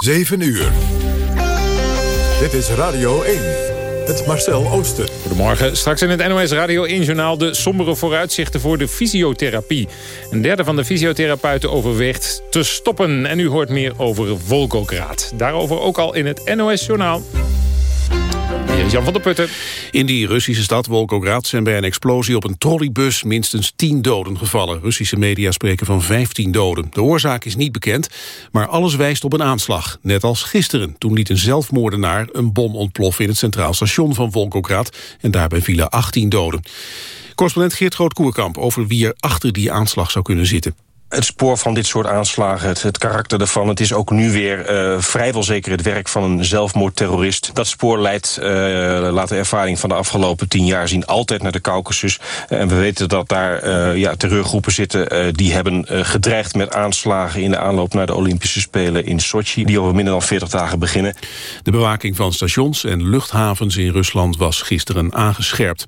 7 uur. Dit is Radio 1. Het Marcel Ooster. Goedemorgen. Straks in het NOS Radio 1-journaal de sombere vooruitzichten voor de fysiotherapie. Een derde van de fysiotherapeuten overweegt te stoppen. En u hoort meer over Volgograd. Daarover ook al in het NOS-journaal. Jan van der Putten. In die Russische stad Volgograd zijn bij een explosie op een trolleybus minstens 10 doden gevallen. Russische media spreken van 15 doden. De oorzaak is niet bekend, maar alles wijst op een aanslag. Net als gisteren, toen liet een zelfmoordenaar een bom ontploffen in het centraal station van Volgograd en daarbij vielen 18 doden. Correspondent Geert Groot-Koerkamp over wie er achter die aanslag zou kunnen zitten het spoor van dit soort aanslagen, het, karakter ervan... het is ook nu weer uh, vrijwel zeker het werk van een zelfmoordterrorist. Dat spoor leidt, uh, laat de ervaring van de afgelopen tien jaar zien... altijd naar de Caucasus. En we weten dat daar ja, terreurgroepen zitten... die hebben gedreigd met aanslagen in de aanloop naar de Olympische Spelen in Sochi... die over minder dan 40 dagen beginnen. De bewaking van stations en luchthavens in Rusland was gisteren aangescherpt.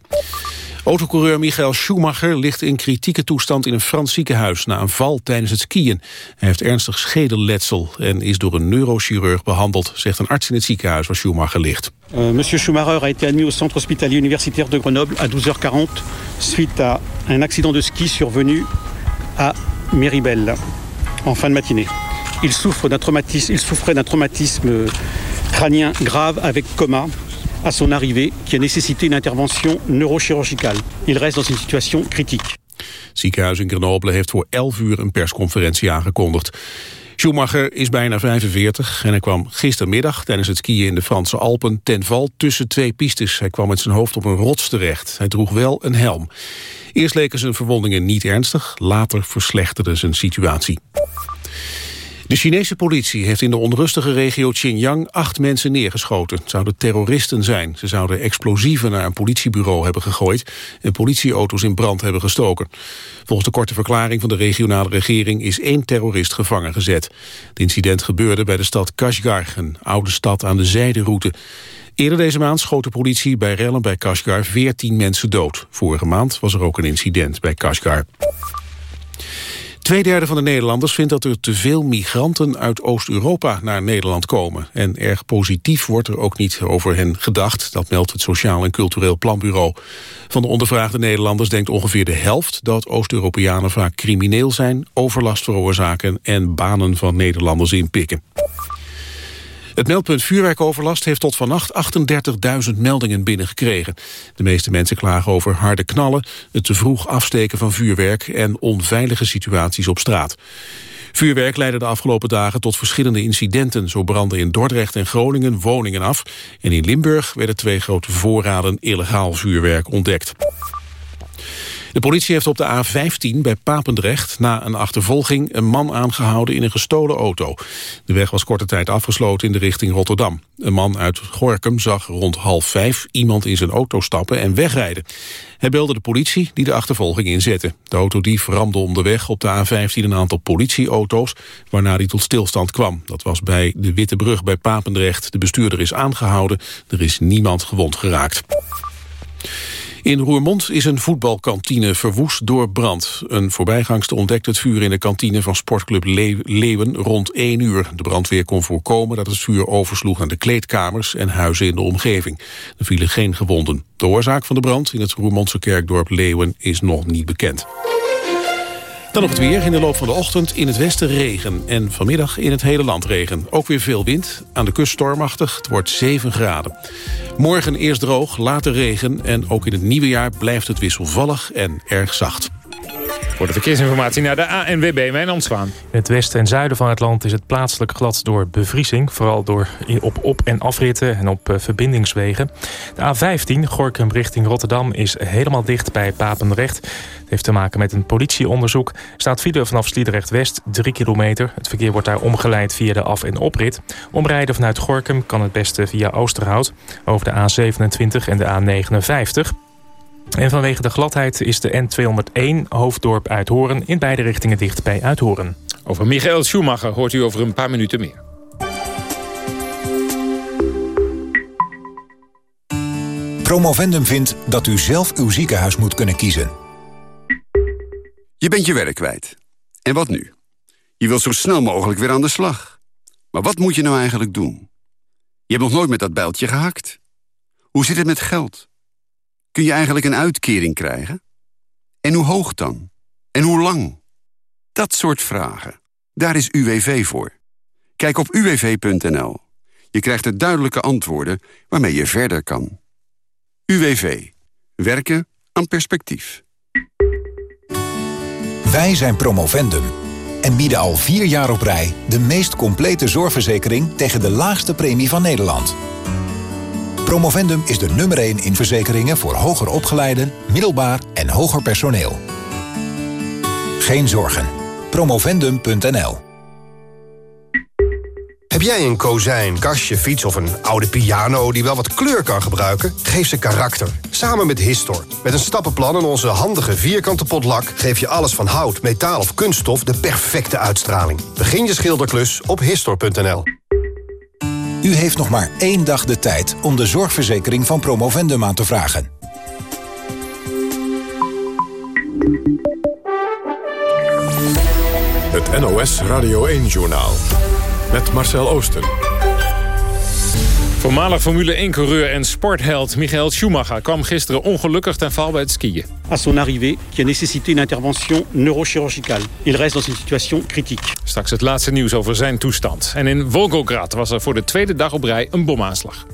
Autocoureur Michael Schumacher ligt in kritieke toestand in een Frans ziekenhuis na een val tijdens het skiën. Hij heeft ernstig schedelletsel en is door een neurochirurg behandeld, zegt een arts in het ziekenhuis waar Schumacher ligt. Uh, monsieur Schumacher a été admis au centre hospitalier universitaire de Grenoble à 12h40 suite à un accident de ski survenu à Méribel en fin de matinée. Il souffre d'un traumatisme, il souffrait d'un traumatisme crânien grave avec coma à son arrivée qui a nécessité une intervention neurochirurgicale. Il reste dans une situation critique. Ziekenhuis in Grenoble heeft voor 11 uur een persconferentie aangekondigd. Schumacher is bijna 45 en hij kwam gistermiddag tijdens het skiën in de Franse Alpen ten val tussen twee pistes. Hij kwam met zijn hoofd op een rots terecht. Hij droeg wel een helm. Eerst leken zijn verwondingen niet ernstig, later verslechterde zijn situatie. De Chinese politie heeft in de onrustige regio Xinjiang acht mensen neergeschoten. Het zouden terroristen zijn. Ze zouden explosieven naar een politiebureau hebben gegooid en politieauto's in brand hebben gestoken. Volgens de korte verklaring van de regionale regering is één terrorist gevangen gezet. Het incident gebeurde bij de stad Kashgar, een oude stad aan de zijderoute. Eerder deze maand schoot de politie bij rellen bij Kashgar 14 mensen dood. Vorige maand was er ook een incident bij Kashgar. Tweederde van de Nederlanders vindt dat er te veel migranten uit Oost-Europa naar Nederland komen. En erg positief wordt er ook niet over hen gedacht. Dat meldt het Sociaal en Cultureel Planbureau. Van de ondervraagde Nederlanders denkt ongeveer de helft dat Oost-Europeanen vaak crimineel zijn, overlast veroorzaken en banen van Nederlanders inpikken. Het meldpunt vuurwerkoverlast heeft tot vannacht 38.000 meldingen binnengekregen. De meeste mensen klagen over harde knallen, het te vroeg afsteken van vuurwerk en onveilige situaties op straat. Vuurwerk leidde de afgelopen dagen tot verschillende incidenten. Zo brandden in Dordrecht en Groningen woningen af. En in Limburg werden twee grote voorraden illegaal vuurwerk ontdekt. De politie heeft op de A15 bij Papendrecht na een achtervolging een man aangehouden in een gestolen auto. De weg was korte tijd afgesloten in de richting Rotterdam. Een man uit Gorkum zag rond half vijf iemand in zijn auto stappen en wegrijden. Hij belde de politie die de achtervolging inzette. De autodief ramde onderweg op de A15 een aantal politieauto's... waarna hij tot stilstand kwam. Dat was bij de Witte Brug bij Papendrecht. De bestuurder is aangehouden. Er is niemand gewond geraakt. In Roermond is een voetbalkantine verwoest door brand. Een voorbijgangster ontdekte het vuur in de kantine van sportclub Leeuwen rond 1 uur. De brandweer kon voorkomen dat het vuur oversloeg aan de kleedkamers en huizen in de omgeving. Er vielen geen gewonden. De oorzaak van de brand in het Roermondse kerkdorp Leeuwen is nog niet bekend. Dan nog het weer. In de loop van de ochtend in het westen regen. En vanmiddag in het hele land regen. Ook weer veel wind. Aan de kust stormachtig. Het wordt 7 graden. Morgen eerst droog, later regen. En ook in het nieuwe jaar blijft het wisselvallig en erg zacht. Voor de verkeersinformatie naar de ANWB, mijn Amstwaan. In het westen en zuiden van het land is het plaatselijk glad door bevriezing. Vooral door op op- en afritten en op eh, verbindingswegen. De A15, Gorkum richting Rotterdam, is helemaal dicht bij Papendrecht. Het heeft te maken met een politieonderzoek. Staat file vanaf Sliedrecht-West, 3 kilometer. Het verkeer wordt daar omgeleid via de af- en oprit. Omrijden vanuit Gorkum kan het beste via Oosterhout... over de A27 en de A59... En vanwege de gladheid is de N201 hoofddorp Uithoren in beide richtingen dicht bij Uithoren. Over Michael Schumacher hoort u over een paar minuten meer. Promovendum vindt dat u zelf uw ziekenhuis moet kunnen kiezen. Je bent je werk kwijt. En wat nu? Je wilt zo snel mogelijk weer aan de slag. Maar wat moet je nou eigenlijk doen? Je hebt nog nooit met dat bijltje gehakt. Hoe zit het met geld? Kun je eigenlijk een uitkering krijgen? En hoe hoog dan? En hoe lang? Dat soort vragen. Daar is UWV voor. Kijk op uwv.nl. Je krijgt er duidelijke antwoorden waarmee je verder kan. UWV. Werken aan perspectief. Wij zijn Promovendum en bieden al vier jaar op rij... de meest complete zorgverzekering tegen de laagste premie van Nederland. Promovendum is de nummer 1 in verzekeringen voor hoger opgeleiden, middelbaar en hoger personeel. Geen zorgen. Promovendum.nl Heb jij een kozijn, kastje, fiets of een oude piano die wel wat kleur kan gebruiken? Geef ze karakter. Samen met Histor. Met een stappenplan en onze handige vierkante potlak... geef je alles van hout, metaal of kunststof de perfecte uitstraling. Begin je schilderklus op Histor.nl. U heeft nog maar één dag de tijd om de zorgverzekering van Promovendum aan te vragen. Het NOS Radio 1-journaal. Met Marcel Oosten. Voormalig Formule 1-coureur en sportheld Michael Schumacher... kwam gisteren ongelukkig ten val bij het skiën. À son arrivée, qui a nécessité une intervention neurochirurgicale. Il reste dans une situation critique. Straks het laatste nieuws over zijn toestand. En in Volgograd was er voor de tweede dag op rij een bomaanslag.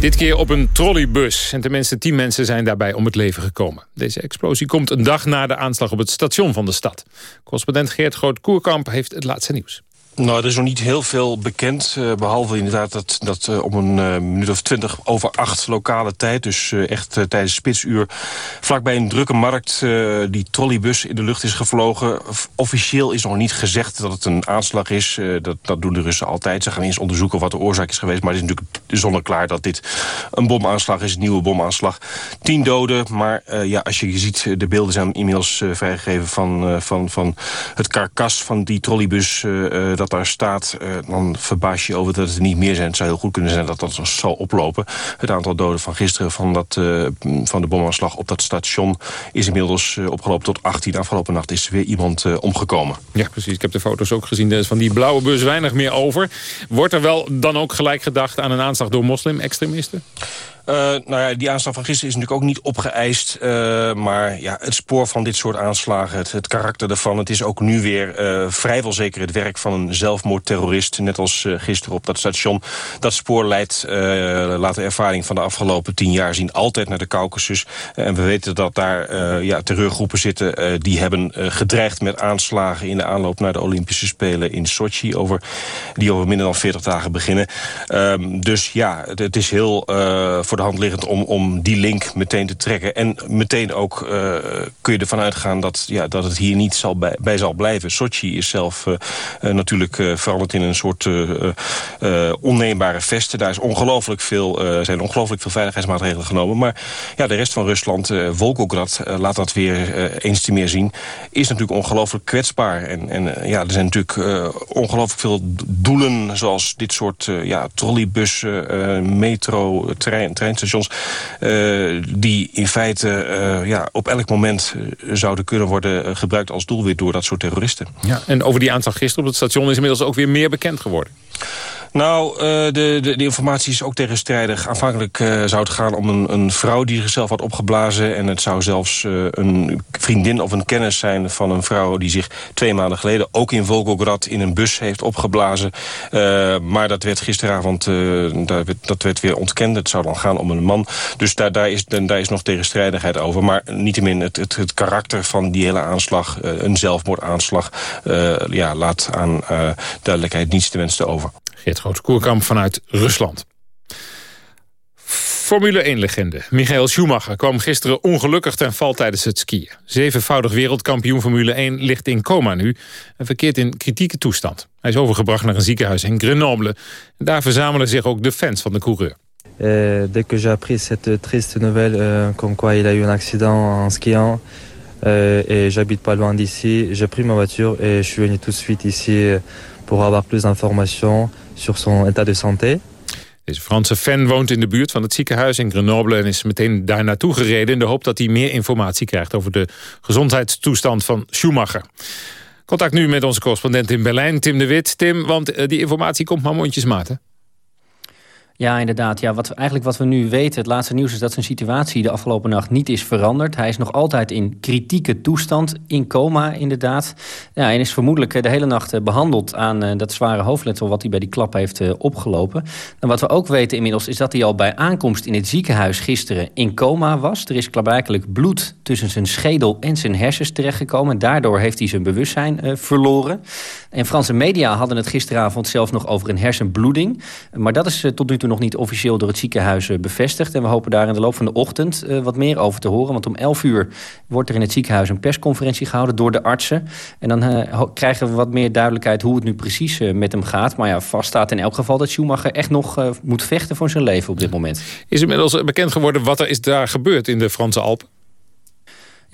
Dit keer op een trolleybus. En tenminste tien mensen zijn daarbij om het leven gekomen. Deze explosie komt een dag na de aanslag op het station van de stad. Correspondent Geert Groot-Koerkamp heeft het laatste nieuws. Nou, er is nog niet heel veel bekend. Uh, behalve inderdaad dat, dat uh, om een uh, minuut of twintig over acht lokale tijd... dus echt tijdens spitsuur, vlakbij een drukke markt... die trolleybus in de lucht is gevlogen. Officieel is nog niet gezegd dat het een aanslag is. dat, dat doen de Russen altijd. Ze gaan eens onderzoeken wat de oorzaak is geweest. Maar het is natuurlijk zonder klaar dat dit een bomaanslag is. Een nieuwe bomaanslag. Tien doden, maar ja, als je ziet... de beelden zijn inmiddels vrijgegeven van, van, van het karkas van die trolleybus dat daar staat, uh, dan verbaas je over dat het er niet meer zijn. Het zou heel goed kunnen zijn dat dat zal oplopen. Het aantal doden van gisteren van, dat, uh, van de bomaanslag op dat station... is inmiddels uh, opgelopen tot 18. Afgelopen nacht is er weer iemand omgekomen. Ja, precies. Ik heb de foto's ook gezien. Er is van die blauwe bus weinig meer over. Wordt er wel dan ook gelijk gedacht aan een aanslag door moslim-extremisten? Uh, nou ja, die aanslag van gisteren is natuurlijk ook niet opgeëist. Uh, maar ja, het spoor van dit soort aanslagen, het, karakter ervan... het is ook nu weer uh, vrijwel zeker het werk van een zelfmoordterrorist. Net als gisteren op dat station. Dat spoor leidt, laat de ervaring van de afgelopen tien jaar zien... altijd naar de Caucasus. en we weten dat daar ja, terreurgroepen zitten... die hebben gedreigd met aanslagen in de aanloop naar de Olympische Spelen in Sochi... Over, die over minder dan 40 dagen beginnen. Ehm, dus ja, het, het is heel voor de hand liggend om, om die link meteen te trekken. En meteen ook uh, kun je ervan uitgaan dat, ja, dat het hier niet zal bij, zal blijven. Sochi is zelf uh, uh, natuurlijk veranderd in een soort onneembare vesten. Daar is ongelooflijk veel, zijn ongelooflijk veel veiligheidsmaatregelen genomen. Maar ja, de rest van Rusland, Volgograd, laat dat weer eens te meer zien... is natuurlijk ongelooflijk kwetsbaar. En, en ja, er zijn natuurlijk ongelooflijk veel doelen... zoals dit soort ja, trolleybussen, metro, trein treinstations... Uh, die in feite uh, ja, op elk moment uh, zouden kunnen worden gebruikt als doelwit door dat soort terroristen. Ja, en over die aanslag gisteren op het station is inmiddels ook weer meer bekend geworden. Nou, uh, de, de, de, informatie is ook tegenstrijdig. Aanvankelijk uh, zou het gaan om een, een, vrouw die zichzelf had opgeblazen... en het zou zelfs uh, een vriendin of een kennis zijn van een vrouw... die zich twee maanden geleden ook in Volgograd in een bus heeft opgeblazen. maar dat werd gisteravond dat werd, dat werd weer ontkend. Het zou dan gaan om een man. Dus daar, daar, is, daar is nog tegenstrijdigheid over. Maar niettemin het, het, het karakter van die hele aanslag... een zelfmoordaanslag, ja, laat aan duidelijkheid niets te wensen over. Geert Groot-Koerkamp vanuit Rusland. Formule 1-legende Michael Schumacher kwam gisteren ongelukkig ten val tijdens het skiën. Zevenvoudig wereldkampioen Formule 1 ligt in coma nu en verkeert in kritieke toestand. Hij is overgebracht naar een ziekenhuis in Grenoble. En daar verzamelen zich ook de fans van de coureur. Euh, dès que j'ai appris cette triste nouvelle euh, comme quoi il a eu un accident en skiant euh, et j'habite pas loin d'ici, j'ai pris ma voiture et je suis venu tout de suite ici pour avoir plus d'informations sur son état de santé. Deze Franse fan woont in de buurt van het ziekenhuis in Grenoble... en is meteen daar naartoe gereden in de hoop dat hij meer informatie krijgt... over de gezondheidstoestand van Schumacher. Contact nu met onze correspondent in Berlijn, Tim de Wit. Tim, want die informatie komt maar mondjesmaat? Ja, inderdaad. Ja, wat, eigenlijk wat we nu weten, het laatste nieuws is dat zijn situatie de afgelopen nacht niet is veranderd. Hij is nog altijd in kritieke toestand, in coma inderdaad. Ja, en is vermoedelijk eh, de hele nacht eh, behandeld aan uh, dat zware hoofdletsel wat hij bij die klap heeft opgelopen. En wat we ook weten inmiddels is dat hij al bij aankomst in het ziekenhuis gisteren in coma was. Er is klaarblijkelijk bloed tussen zijn schedel en zijn hersens terechtgekomen. Daardoor heeft hij zijn bewustzijn verloren. En Franse media hadden het gisteravond zelfs nog over een hersenbloeding. Maar dat is tot nu toe nog niet officieel door het ziekenhuis eh, bevestigd. En we hopen daar in de loop van de ochtend uh, wat meer over te horen. Want om 11 uur wordt er in het ziekenhuis een persconferentie gehouden door de artsen. En dan uh, krijgen we wat meer duidelijkheid hoe het nu precies met hem gaat. Maar ja, vast staat in elk geval dat Schumacher echt nog moet vechten voor zijn leven op dit moment. Is inmiddels bekend geworden wat er is daar gebeurd in de Franse Alpen?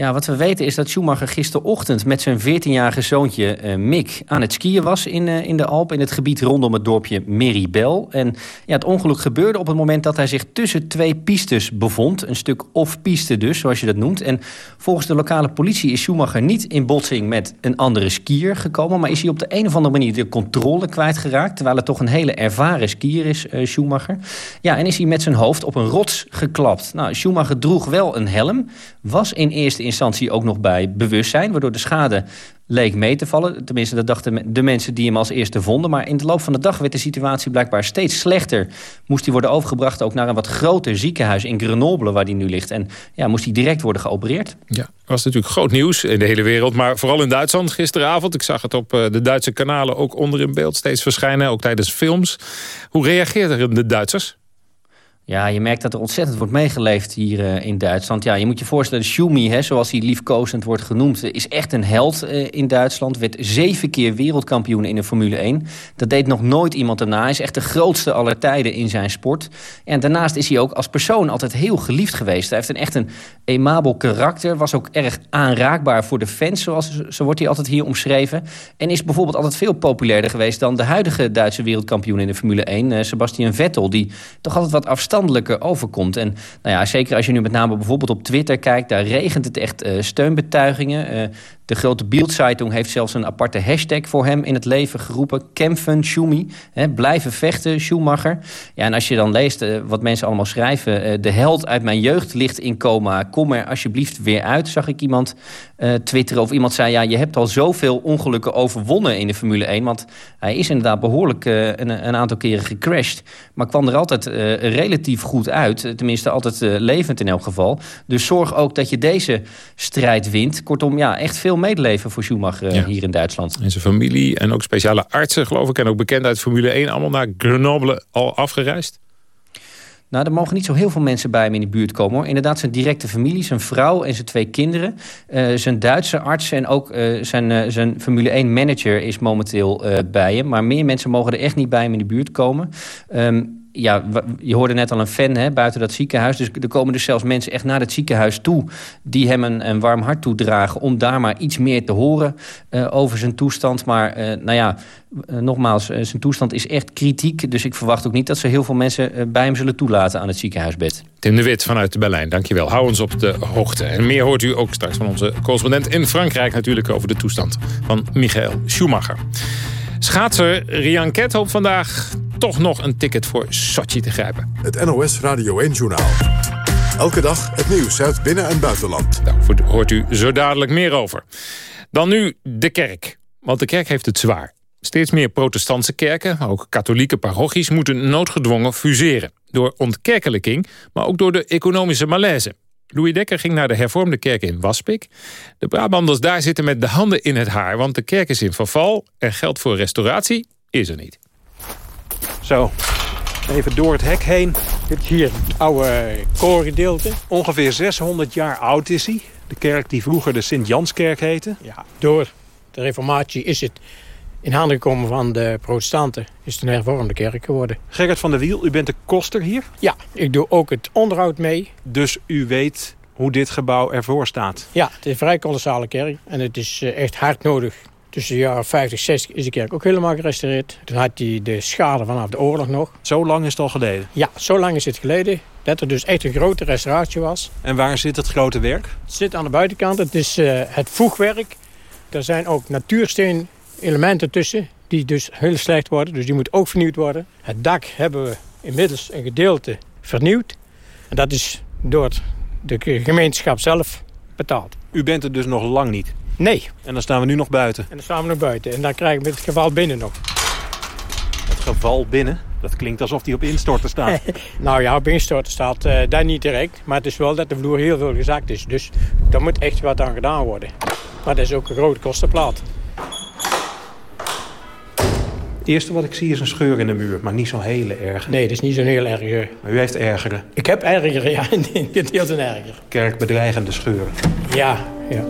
Ja, wat we weten is dat Schumacher gisterochtend met zijn 14-jarige zoontje uh, Mick aan het skiën was in, uh, in de Alpen, in het gebied rondom het dorpje Meribel. En ja, het ongeluk gebeurde op het moment dat hij zich tussen twee pistes bevond. Een stuk off-piste dus, zoals je dat noemt. En volgens de lokale politie is Schumacher niet in botsing met een andere skier gekomen, maar is hij op de een of andere manier de controle kwijtgeraakt, terwijl het toch een hele ervaren skier is, uh, Schumacher. Ja, en is hij met zijn hoofd op een rots geklapt. Nou, Schumacher droeg wel een helm, was in eerste instantie ook nog bij bewustzijn... waardoor de schade leek mee te vallen. Tenminste, dat dachten de mensen die hem als eerste vonden. Maar in de loop van de dag werd de situatie blijkbaar steeds slechter. Moest hij worden overgebracht ook naar een wat groter ziekenhuis in Grenoble... waar hij nu ligt. En ja, moest hij direct worden geopereerd. Ja, was natuurlijk groot nieuws in de hele wereld. Maar vooral in Duitsland gisteravond. Ik zag het op eh, de Duitse kanalen ook onder in beeld steeds verschijnen. Ook tijdens films. Hoe reageerden de Duitsers? Ja, je merkt dat er ontzettend wordt meegeleefd hier uh, in Duitsland. Ja, je moet je voorstellen, Schumi, zoals hij liefkozend wordt genoemd... is echt een held uh, in Duitsland. Werd zeven keer wereldkampioen in de Formule 1. Dat deed nog nooit iemand daarna. Hij is echt de grootste aller tijden in zijn sport. En daarnaast is hij ook als persoon altijd heel geliefd geweest. Hij heeft een echt een emabel karakter. Was ook erg aanraakbaar voor de fans, zoals, zo wordt hij altijd hier omschreven. En is bijvoorbeeld altijd veel populairder geweest... dan de huidige Duitse wereldkampioen in de Formule 1, uh, Sebastian Vettel... die toch altijd wat afstand overkomt. En nou ja, zeker als je nu met name bijvoorbeeld op Twitter kijkt... daar regent het echt uh, steunbetuigingen. De grote Bild-Zeitung heeft zelfs een aparte hashtag voor hem in het leven geroepen. Kämpfen Schumi. Blijven vechten, Schumacher. Ja, en als je dan leest uh, wat mensen allemaal schrijven... de held uit mijn jeugd ligt in coma. Kom er alsjeblieft weer uit, zag ik iemand twitteren. Of iemand zei, ja, je hebt al zoveel ongelukken overwonnen in de Formule 1. Want hij is inderdaad behoorlijk een, een, aantal keren gecrashed. Maar kwam er altijd relatief goed uit. Tenminste, altijd levend in elk geval. Dus zorg ook dat je deze strijd wint. Kortom, ja, echt veel medeleven voor Schumacher uh, hier in Duitsland. En zijn familie en ook speciale artsen, geloof ik... en ook bekend uit Formule 1, allemaal naar Grenoble al afgereisd? Nou, er mogen niet zo heel veel mensen bij hem in de buurt komen. hoor. Inderdaad, zijn directe familie, zijn vrouw en zijn twee kinderen. Uh, zijn Duitse arts en ook uh, zijn, uh, zijn Formule 1-manager is momenteel bij hem. Maar meer mensen mogen er echt niet bij hem in de buurt komen. Um, ja, je hoorde net al een fan hè, buiten dat ziekenhuis. Dus er komen dus zelfs mensen echt naar het ziekenhuis toe... die hem een, warm hart toedragen... om daar maar iets meer te horen uh, over zijn toestand. Maar uh, nou ja, uh, nogmaals, zijn toestand is echt kritiek. Dus ik verwacht ook niet dat ze heel veel mensen bij hem zullen toelaten aan het ziekenhuisbed. Tim de Wit vanuit Berlijn, dankjewel. Hou ons op de hoogte. En meer hoort u ook straks van onze correspondent in Frankrijk... natuurlijk over de toestand van Michael Schumacher. Schaatser Rian Ket hoopt vandaag toch nog een ticket voor Sochi te grijpen. Het NOS Radio 1-journaal. Elke dag het nieuws uit binnen- en buitenland. Daar hoort u zo dadelijk meer over. Dan nu de kerk. Want de kerk heeft het zwaar. Steeds meer protestantse kerken, maar ook katholieke parochies... moeten noodgedwongen fuseren. Door ontkerkelijking, maar ook door de economische malaise. Louis Dekker ging naar de hervormde kerk in Waspik. De Brabanders daar zitten met de handen in het haar... want de kerk is in verval en geld voor restauratie is er niet. Zo, even door het hek heen. Dit hier het oude koorgedeelte. Ongeveer 600 jaar oud is hij. De kerk die vroeger de Sint-Janskerk heette. Ja, door de reformatie is het in handen gekomen van de protestanten. Is het een hervormde kerk geworden. Gerrit van der Wiel, u bent de koster hier? Ja, ik doe ook het onderhoud mee. Dus u weet hoe dit gebouw ervoor staat? Ja, het is een vrij kolossale kerk. En het is echt hard nodig Tussen de jaren 50 60 is de kerk ook helemaal gerestaureerd. Toen had hij de schade vanaf de oorlog nog. Zo lang is het al geleden? Ja, zo lang is het geleden. Dat er dus echt een grote restauratie was. En waar zit het grote werk? Het zit aan de buitenkant. Het is uh, het voegwerk Er zijn ook natuursteen elementen tussen die dus heel slecht worden. Dus die moeten ook vernieuwd worden. Het dak hebben we inmiddels een gedeelte vernieuwd. En dat is door de gemeenschap zelf betaald. U bent er dus nog lang niet? Nee. En dan staan we nu nog buiten? En dan staan we nog buiten. En dan krijgen we het geval binnen nog. Het geval binnen? Dat klinkt alsof die op instorten staat. nou ja, op instorten staat uh, daar niet direct. Maar het is wel dat de vloer heel veel gezakt is. Dus daar moet echt wat aan gedaan worden. Maar dat is ook een grote kostenplaat. Het eerste wat ik zie is een scheur in de muur, maar niet zo'n hele erg. Nee, dat is niet zo'n heel erg. Maar u heeft ergere? Ik heb ergere, ja. Dit is een erger. Kerkbedreigende scheuren? Ja, ja.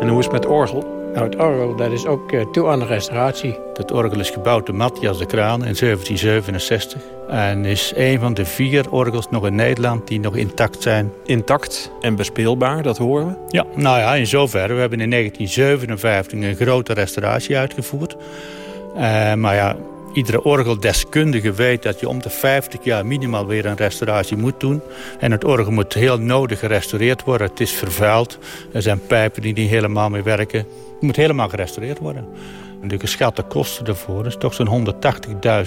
En hoe is het met orgel? Nou, het orgel dat is ook uh, toe aan de restauratie. Het orgel is gebouwd door Matthias de Kraan in 1767. En is een van de vier orgels nog in Nederland die nog intact zijn. Intact en bespeelbaar, dat horen we? Ja, nou ja, in zoverre. We hebben in 1957 een grote restauratie uitgevoerd. Uh, maar ja, iedere orgeldeskundige weet dat je om de 50 jaar minimaal weer een restauratie moet doen. En het orgel moet heel nodig gerestaureerd worden. Het is vervuild. Er zijn pijpen die niet helemaal meer werken. Het moet helemaal gerestaureerd worden. De geschatte kosten daarvoor is toch zo'n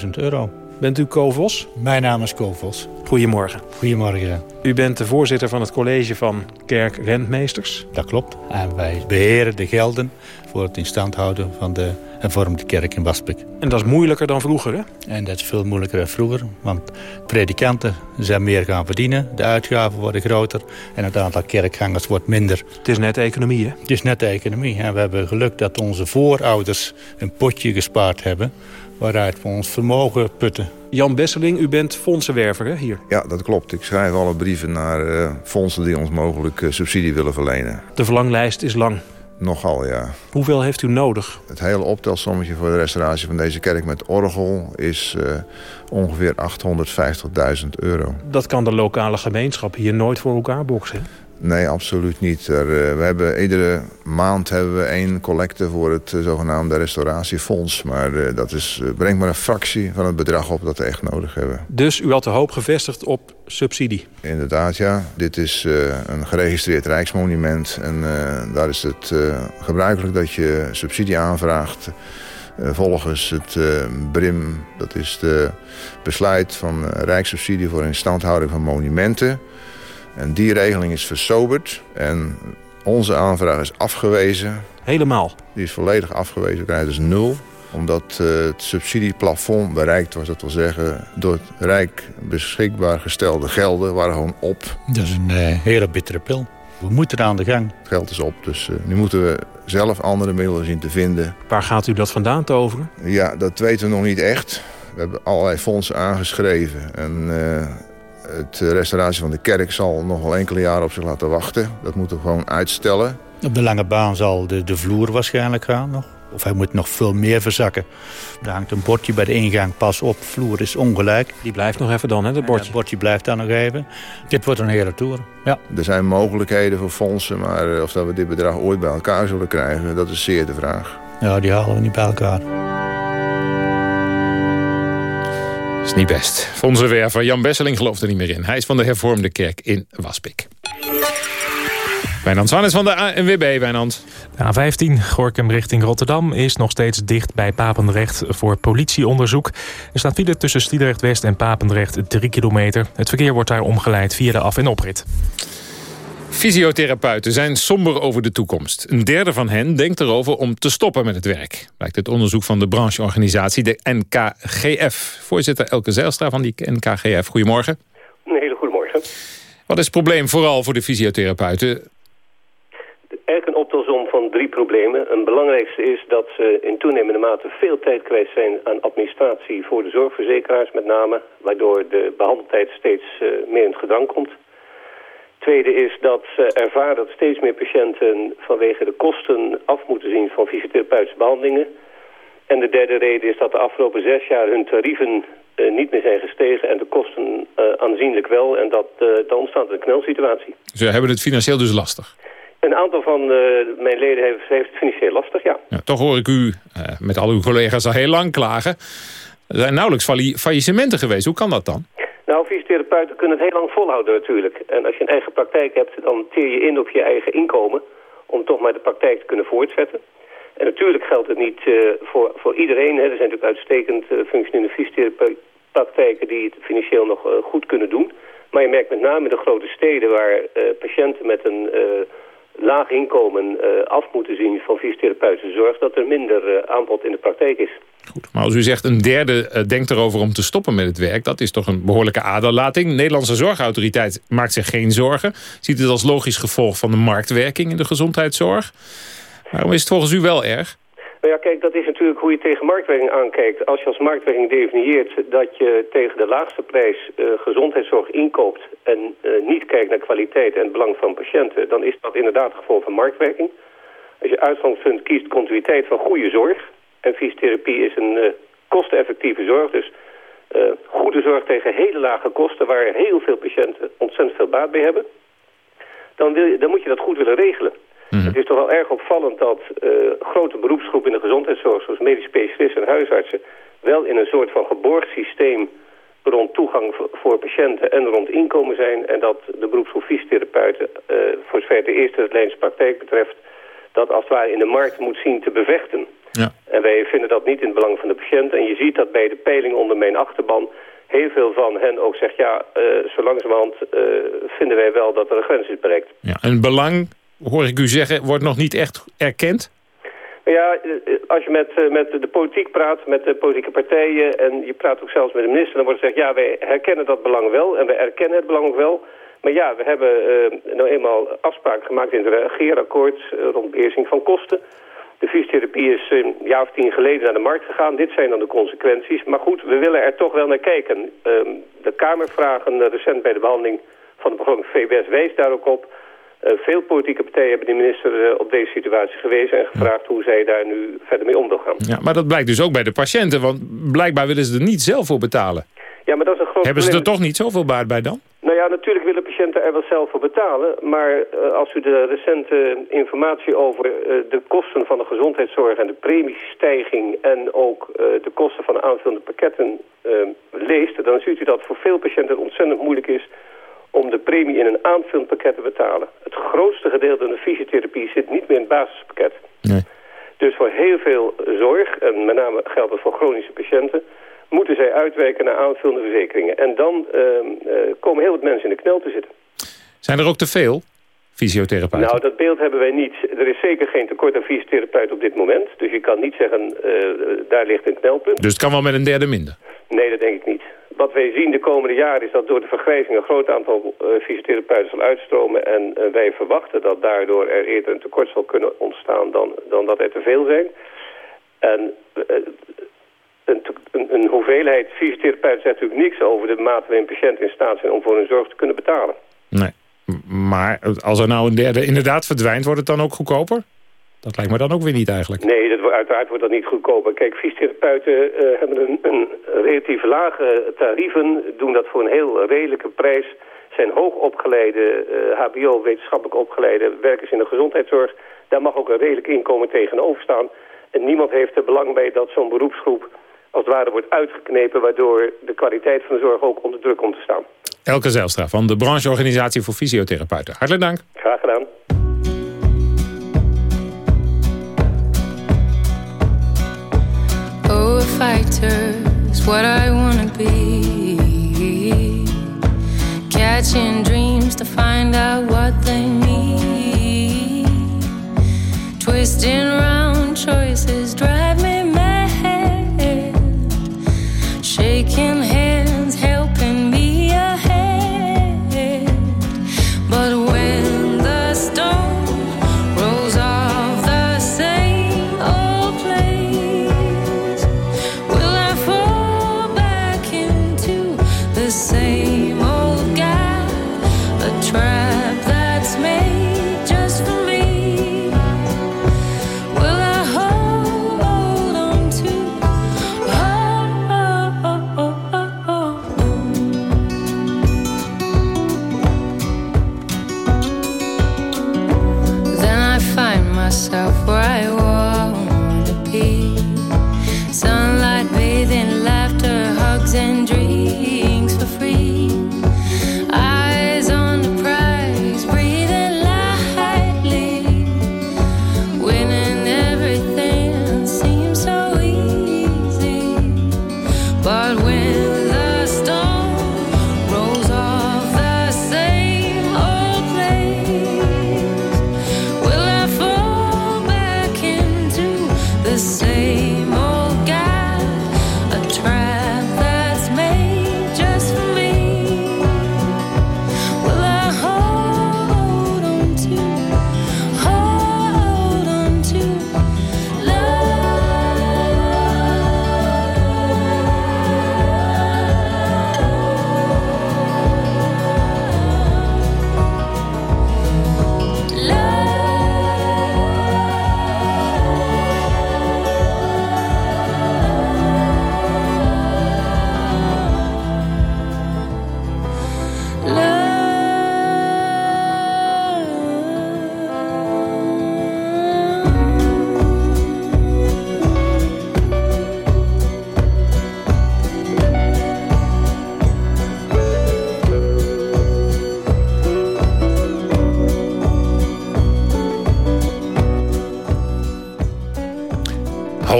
180.000 euro. Bent u Kovos? Mijn naam is Kovos. Goedemorgen. Goedemorgen. U bent de voorzitter van het college van kerkrentmeesters. Dat klopt. En wij beheren de gelden voor het instand houden van de hervormde kerk in Waspik. En dat is moeilijker dan vroeger, hè? En dat is veel moeilijker dan vroeger. Want predikanten zijn meer gaan verdienen. De uitgaven worden groter. En het aantal kerkgangers wordt minder. Het is net economie, hè? Het is net economie. En we hebben geluk dat onze voorouders een potje gespaard hebben waaruit we ons vermogen putten. Jan Besseling, u bent fondsenwerver hè, hier? Ja, dat klopt. Ik schrijf alle brieven naar uh, fondsen die ons mogelijk uh, subsidie willen verlenen. De verlanglijst is lang. Nogal, ja. Hoeveel heeft u nodig? Het hele optelsommetje voor de restauratie van deze kerk met orgel is uh, ongeveer 850.000 euro. Dat kan de lokale gemeenschap hier nooit voor elkaar boksen. Nee, absoluut niet. Er, uh, we hebben, iedere maand hebben we één collecte voor het uh, zogenaamde restauratiefonds. Maar uh, dat is, brengt maar een fractie van het bedrag op dat we echt nodig hebben. Dus u had de hoop gevestigd op subsidie? Inderdaad, ja. Dit is een geregistreerd rijksmonument. En daar is het gebruikelijk dat je subsidie aanvraagt... volgens het BRIM, dat is de besluit van Rijkssubsidie voor instandhouding van monumenten... En die regeling is versoberd. En onze aanvraag is afgewezen. Helemaal? Die is volledig afgewezen. We krijgen dus nul omdat uh, het subsidieplafond bereikt was. Dat wil zeggen, door het Rijk beschikbaar gestelde gelden waren gewoon op. Dat is een uh, hele bittere pil. We moeten aan de gang. Het geld is op, dus uh, nu moeten we zelf andere middelen zien te vinden. Waar gaat u dat vandaan toveren? Ja, dat weten we nog niet echt. We hebben allerlei fondsen aangeschreven. En het restauratie van de kerk zal nog wel enkele jaren op zich laten wachten. Dat moeten we gewoon uitstellen. Op de lange baan zal de, de vloer waarschijnlijk gaan nog. Of hij moet nog veel meer verzakken. Er hangt een bordje bij de ingang. Pas op, vloer is ongelijk. Die blijft nog even dan, hè, dat bordje? Het bordje blijft dan nog even. Dit wordt een hele tour. Ja. Er zijn mogelijkheden voor fondsen. Maar of dat we dit bedrag ooit bij elkaar zullen krijgen, dat is zeer de vraag. Ja, die halen we niet bij elkaar. Is niet best. Fondsenwerver Jan Besseling gelooft er niet meer in. Hij is van de hervormde kerk in Waspik. Wijnand Zwanes van de ANWB, Wijnand. De A15, Gorkum richting Rotterdam, is nog steeds dicht bij Papendrecht voor politieonderzoek. Er staat file tussen Sliedrecht-West en Papendrecht 3 kilometer. Het verkeer wordt daar omgeleid via de af- en oprit. Fysiotherapeuten zijn somber over de toekomst. Een derde van hen denkt erover om te stoppen met het werk. Blijkt het onderzoek van de brancheorganisatie, de NKGF. Voorzitter Elke Zijlstra van die NKGF. Goedemorgen. Een hele goedemorgen. Wat is het probleem vooral voor de fysiotherapeuten? Eigenlijk een optelsom van drie problemen. Een belangrijkste is dat ze in toenemende mate veel tijd kwijt zijn aan administratie voor de zorgverzekeraars met name. Waardoor de behandeltijd steeds uh, meer in het gedrang komt. Tweede is dat ze ervaren dat steeds meer patiënten vanwege de kosten af moeten zien van fysiotherapeutische behandelingen. En de derde reden is dat de afgelopen zes jaar hun tarieven uh, niet meer zijn gestegen en de kosten uh, aanzienlijk wel. En dat, uh, dan ontstaat een knelsituatie. Ze hebben het financieel dus lastig? Een aantal van mijn leden heeft, heeft, het financieel lastig, ja. ja toch hoor ik u met al uw collega's al heel lang klagen. Er zijn nauwelijks faillissementen geweest. Hoe kan dat dan? Nou, fysiotherapeuten kunnen het heel lang volhouden natuurlijk. En als je een eigen praktijk hebt, dan teer je in op je eigen inkomen. om toch maar de praktijk te kunnen voortzetten. En natuurlijk geldt het niet voor, voor iedereen. Hè. Er zijn natuurlijk uitstekend functionerende fysiotherapeuten die het financieel nog goed kunnen doen. Maar je merkt met name in de grote steden waar patiënten met een laag inkomen af moeten zien van fysiotherapeutische zorg... dat er minder aanbod in de praktijk is. Goed, maar als u zegt een derde uh, denkt erover om te stoppen met het werk... dat is toch een behoorlijke aderlating. De Nederlandse Zorgautoriteit maakt zich geen zorgen. Ziet het als logisch gevolg van de marktwerking in de gezondheidszorg. Waarom is het volgens u wel erg? Nou ja, kijk, dat is natuurlijk hoe je tegen marktwerking aankijkt. Als je als marktwerking definieert dat je tegen de laagste prijs uh, gezondheidszorg inkoopt... en uh, niet kijkt naar kwaliteit en het belang van patiënten... dan is dat inderdaad het gevolg van marktwerking. Als je uitgangspunt kiest continuïteit van goede zorg en fysiotherapie is een uh, kosteneffectieve zorg. Dus uh, goede zorg tegen hele lage kosten... waar heel veel patiënten ontzettend veel baat bij hebben. Dan, wil je, dan moet je dat goed willen regelen. Mm. Het is toch wel erg opvallend dat uh, grote beroepsgroepen in de gezondheidszorg... zoals medisch specialisten en huisartsen... wel in een soort van geborgd systeem rond toegang voor patiënten en rond inkomen zijn... en dat de beroepsgroep fysiotherapeuten, uh, voor zover de eerste lijns praktijk betreft... dat als het ware in de markt moet zien te bevechten. Ja. En wij vinden dat niet in het belang van de patiënt. En je ziet dat bij de peiling onder mijn achterban heel veel van hen ook zegt... ja, uh, zo langzamerhand uh, vinden wij wel dat er een grens is bereikt. Ja, en belang, hoor ik u zeggen, wordt nog niet echt erkend? Ja, eh, als je met, met de politiek praat, met de politieke partijen... en je praat ook zelfs met de minister... dan wordt gezegd, ja, wij herkennen dat belang wel... en wij erkennen het belang ook wel... Maar ja, we hebben uh, nou eenmaal afspraken gemaakt in het regeerakkoord... rond beheersing van kosten... De fysiotherapie is een jaar of tien geleden naar de markt gegaan. Dit zijn dan de consequenties. Maar goed, we willen er toch wel naar kijken. Um, de Kamervragen recent bij de behandeling van de begroting VWS wijst daar ook op. Uh, veel politieke partijen hebben de minister uh, op deze situatie gewezen... en gevraagd hoe zij daar nu verder mee om wil gaan. Ja, maar dat blijkt dus ook bij de patiënten... want blijkbaar willen ze er niet zelf voor betalen. Ja, maar dat is een groot Hebben ze er toch niet zoveel baat bij dan? Ja, natuurlijk willen patiënten er wel zelf voor betalen. Maar uh, als u de recente informatie over uh, de kosten van de gezondheidszorg en de premiestijging en ook uh, de kosten van de aanvullende pakketten leest, dan ziet u dat voor veel patiënten het ontzettend moeilijk is om de premie in een aanvullend pakket te betalen. Het grootste gedeelte van de fysiotherapie zit niet meer in het basispakket. Nee. Dus voor heel veel zorg, en met name geldt dat voor chronische patiënten moeten zij uitwerken naar aanvullende verzekeringen. En dan uh, uh, komen heel wat mensen in de knel te zitten. Zijn er ook te veel fysiotherapeuten? Nou, dat beeld hebben wij niet. Er is zeker geen tekort aan fysiotherapeuten op dit moment. Dus je kan niet zeggen, uh, daar ligt een knelpunt. Dus het kan wel met een derde minder? Nee, dat denk ik niet. Wat wij zien de komende jaren is dat door de vergrijzing een groot aantal uh, fysiotherapeuten zal uitstromen. En uh, wij verwachten dat daardoor er eerder een tekort zal kunnen ontstaan dan, dan dat er te veel zijn. En een, een, een hoeveelheid fysiotherapeuten zegt natuurlijk niks over de mate waarin patiënten in staat zijn om voor hun zorg te kunnen betalen. Nee, maar als er nou een derde inderdaad verdwijnt, wordt het dan ook goedkoper? Dat lijkt me dan ook weer niet eigenlijk. Nee, dat, uiteraard wordt dat niet goedkoper. Kijk, fysiotherapeuten uh, hebben een, een, relatief lage tarieven, doen dat voor een heel redelijke prijs. Zijn hoogopgeleide, uh, hbo, wetenschappelijk opgeleide werkers in de gezondheidszorg. Daar mag ook een redelijk inkomen tegenover staan. En niemand heeft er belang bij dat zo'n beroepsgroep als het ware wordt uitgeknepen... waardoor de kwaliteit van de zorg ook onder druk komt te staan. Elke Zijlstra van de brancheorganisatie voor fysiotherapeuten. Hartelijk dank. Graag gedaan. Oh, a fighter is what I wanna be. Catching dreams to find out what they mean. Twisting round choices drive me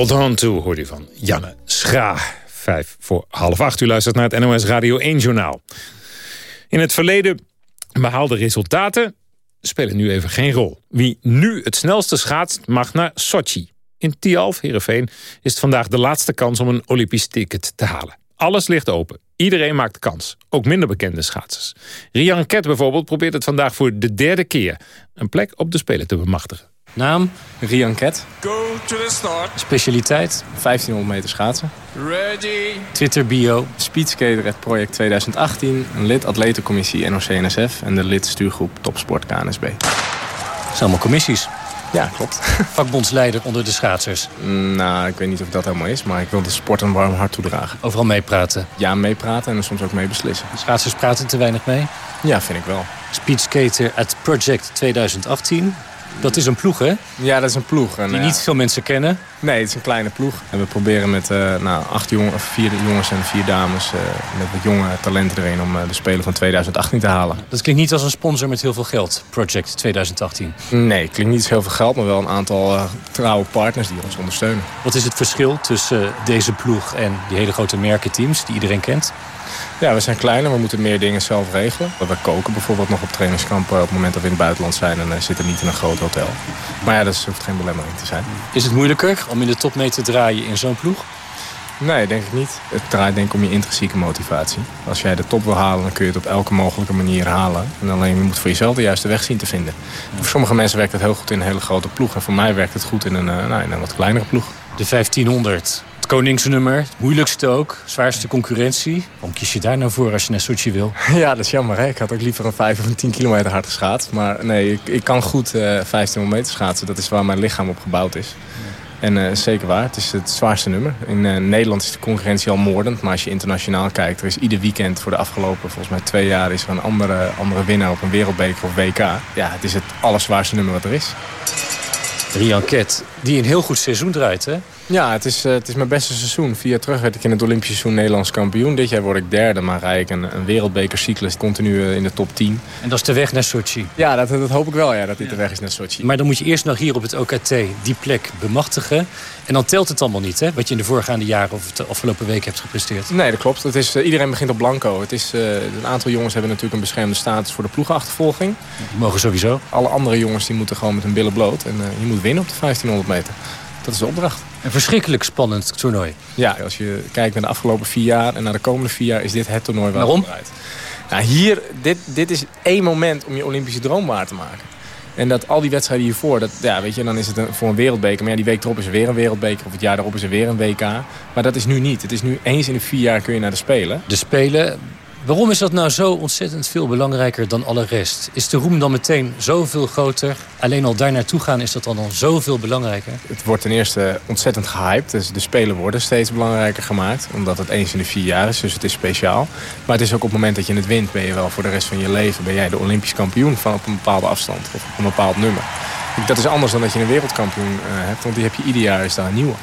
Hold on to, hoorde je van Janne Schra. Vijf voor half acht. U luistert naar het NOS Radio 1 Journaal. In het verleden behaalde resultaten spelen nu even geen rol. Wie nu het snelste schaatst mag naar Sochi. In Tialf, Heerenveen, is het vandaag de laatste kans om een Olympisch ticket te halen. Alles ligt open. Iedereen maakt kans. Ook minder bekende schaatsers. Rian Ket bijvoorbeeld probeert het vandaag voor de derde keer... een plek op de Spelen te bemachtigen. Naam, Rian Ket. Go to the start. Specialiteit, 1500 meter schaatsen. Ready. Twitter bio, speedskater het project 2018. Een lid atletencommissie NOC-NSF en de lid stuurgroep Topsport KNSB. Dat zijn allemaal commissies. Ja, klopt. Vakbondsleider onder de schaatsers. Nou, ik weet niet of dat helemaal is, maar ik wil de sport een warm hart toedragen. Overal meepraten. Ja, meepraten en soms ook mee beslissen. Schaatsers praten te weinig mee. Ja, vind ik wel. Speedskater at Project 2018. Dat is een ploeg, hè? Ja, dat is een ploeg. En, Die ja, niet veel mensen kennen. Nee, het is een kleine ploeg. En we proberen met eh, nou, acht jongen, of vier jongens en vier dames... eh, met wat jonge talenten erin om eh, de Spelen van 2018 te halen. Dat klinkt niet als een sponsor met heel veel geld. Project 2018. Nee, klinkt niet heel veel geld, maar wel een aantal eh, trouwe partners die ons ondersteunen. Wat is het verschil tussen eh, deze ploeg en die hele grote merkenteams die iedereen kent? Ja, we zijn kleiner, we moeten meer dingen zelf regelen. We koken bijvoorbeeld nog op trainingskampen op het moment dat we in het buitenland zijn... en uh, zitten niet in een groot hotel. Maar ja, dat hoeft geen belemmering te zijn. Is het moeilijker om in de top mee te draaien in zo'n ploeg? Nee, denk ik niet. Het draait denk ik om je intrinsieke motivatie. Als jij de top wil halen, dan kun je het op elke mogelijke manier halen. En alleen je moet voor jezelf de juiste weg zien te vinden. Voor sommige mensen werkt het heel goed in een hele grote ploeg. En voor mij werkt het goed in een, uh, nou, in een wat kleinere ploeg. De 1500. Koningsnummer, het moeilijkste ook. Zwaarste concurrentie. Waarom kies je daar nou voor als je naar Sochi wil? Ja, dat is jammer. Hè? Ik had ook liever een 5 of een 10 kilometer hard geschaatst. Maar nee, ik, ik kan goed uh, 1500 meter schaatsen. Dat is waar mijn lichaam op gebouwd is. En uh, zeker waar, het is het zwaarste nummer. In uh, Nederland is de concurrentie al moordend. Maar als je internationaal kijkt, er is ieder weekend voor de afgelopen volgens mij twee jaar... is er een andere, andere winnaar op een wereldbeker of WK. Ja, het is het allerzwaarste nummer wat er is. Rian Ket, die een heel goed seizoen draait, hè? Ja, het is, uh, het is mijn beste seizoen. Vier jaar terug werd ik in het Olympisch seizoen Nederlands kampioen. Dit jaar word ik derde, maar rijd ik een, een wereldbekercyclus continu uh, in de top 10. En dat is de weg naar Sochi? Ja, dat, dat hoop ik wel, ja, dat dit ja. de weg is naar Sochi. Maar dan moet je eerst nog hier op het OKT die plek bemachtigen. En dan telt het allemaal niet, hè? Wat je in de voorgaande jaren of de afgelopen weken hebt gepresteerd. Nee, dat klopt. Het is, uh, iedereen begint op blanco. Het is, een aantal jongens hebben natuurlijk een beschermde status voor de ploegenachtervolging. Die mogen sowieso. Alle andere jongens die moeten gewoon met hun billen bloot. En je moet winnen op de 1500 meter. Dat is de opdracht. Een verschrikkelijk spannend toernooi. Ja, als je kijkt naar de afgelopen vier jaar en naar de komende vier jaar... is dit het toernooi waar Waarom? nou, hier, dit, dit is één moment om je Olympische droom waar te maken. En dat al die wedstrijden hiervoor, dat, ja, weet je, dan is het een, voor een wereldbeker. Maar ja, die week erop is er weer een wereldbeker. Of het jaar erop is er weer een WK. Maar dat is nu niet. Het is nu eens in de vier jaar kun je naar de Spelen. De Spelen, Waarom is dat nou zo ontzettend veel belangrijker dan alle rest? Is de roem dan meteen zoveel groter? Alleen al daar naartoe gaan is dat dan al zoveel belangrijker? Het wordt ten eerste ontzettend gehyped. Dus de Spelen worden steeds belangrijker gemaakt. Omdat het eens in de vier jaar is, dus het is speciaal. Maar het is ook op het moment dat je het wint... ben je wel voor de rest van je leven... ben jij de Olympisch kampioen van op een bepaalde afstand. Of op een bepaald nummer. Dat is anders dan dat je een wereldkampioen uh, hebt. Want die heb je ieder jaar is daar een nieuwe.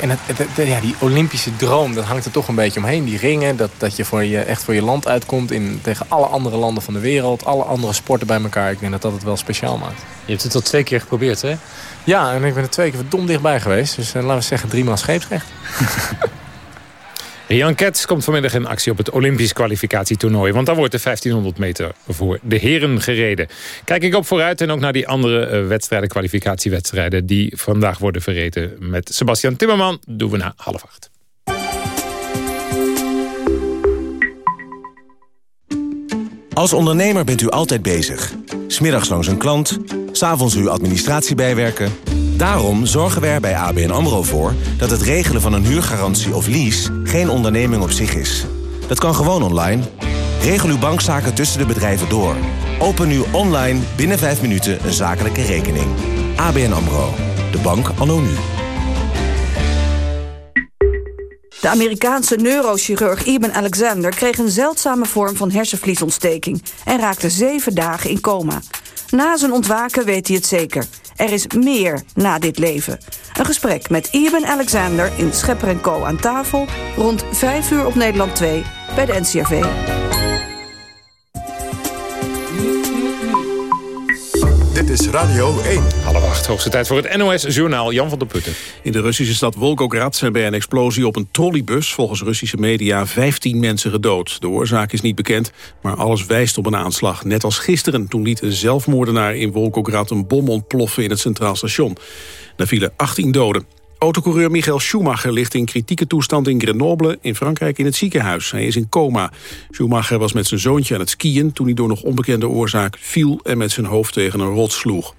En het, het, het, ja, die Olympische droom, dat hangt er toch een beetje omheen. Die ringen, dat, dat je, voor je echt voor je land uitkomt in, tegen alle andere landen van de wereld. Alle andere sporten bij elkaar. Ik denk dat dat het wel speciaal maakt. Je hebt het al twee keer geprobeerd, hè? Ja, en ik ben er twee keer verdomd dichtbij geweest. Dus uh, laten we zeggen, drie maal scheepsrecht. Rian Kets komt vanmiddag in actie op het Olympisch kwalificatietoernooi. Want dan wordt de 1500 meter voor de heren gereden. Kijk ik op vooruit en ook naar die andere uh, wedstrijden, kwalificatiewedstrijden... die vandaag worden verreden met Sebastian Timmerman. Doen we na half acht. Als ondernemer bent u altijd bezig. Smiddags langs een klant, s'avonds uw administratie bijwerken. Daarom zorgen wij er bij ABN AMRO voor... dat het regelen van een huurgarantie of lease geen onderneming op zich is. Dat kan gewoon online. Regel uw bankzaken tussen de bedrijven door. Open nu online binnen 5 minuten een zakelijke rekening. ABN AMRO. De bank anno nu. De Amerikaanse neurochirurg Eben Alexander kreeg een zeldzame vorm van hersenvliesontsteking... en raakte zeven dagen in coma. Na zijn ontwaken weet hij het zeker. Er is meer na dit leven. Een gesprek met Eben Alexander in Schepper Co. aan tafel... rond 5 uur op Nederland 2 bij de NCRV. Is Radio 1. Half acht, hoogste tijd voor het NOS-journaal Jan van der Putten. In de Russische stad Volgograd zijn bij een explosie op een trolleybus... volgens Russische media 15 mensen gedood. De oorzaak is niet bekend, maar alles wijst op een aanslag. Net als gisteren, toen liet een zelfmoordenaar in Volgograd... een bom ontploffen in het Centraal Station. Daar vielen 18 doden. Autocoureur Michael Schumacher ligt in kritieke toestand in Grenoble in Frankrijk in het ziekenhuis. Hij is in coma. Schumacher was met zijn zoontje aan het skiën toen hij door nog onbekende oorzaak viel en met zijn hoofd tegen een rots sloeg.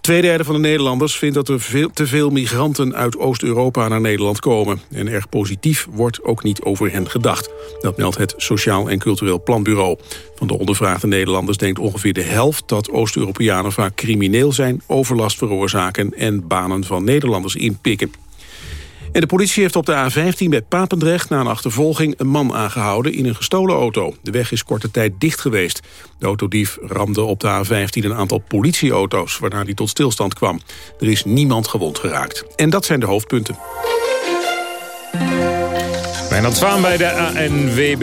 Tweederde van de Nederlanders vindt dat er veel, te veel migranten uit Oost-Europa naar Nederland komen. En erg positief wordt ook niet over hen gedacht. Dat meldt het Sociaal en Cultureel Planbureau. Van de ondervraagde Nederlanders denkt ongeveer de helft dat Oost-Europeanen vaak crimineel zijn, overlast veroorzaken en banen van Nederlanders inpikken. En de politie heeft op de A15 bij Papendrecht na een achtervolging een man aangehouden in een gestolen auto. De weg is korte tijd dicht geweest. De autodief ramde op de A15 een aantal politieauto's, waarna die tot stilstand kwam. Er is niemand gewond geraakt. En dat zijn de hoofdpunten. Wijnand Zwaan bij de ANWB.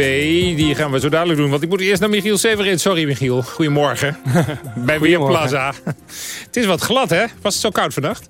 Die gaan we zo dadelijk doen. Want ik moet eerst naar Michiel Severin. Sorry Michiel. Goedemorgen. bij Weerplaza. Het is wat glad hè? Was het zo koud vannacht?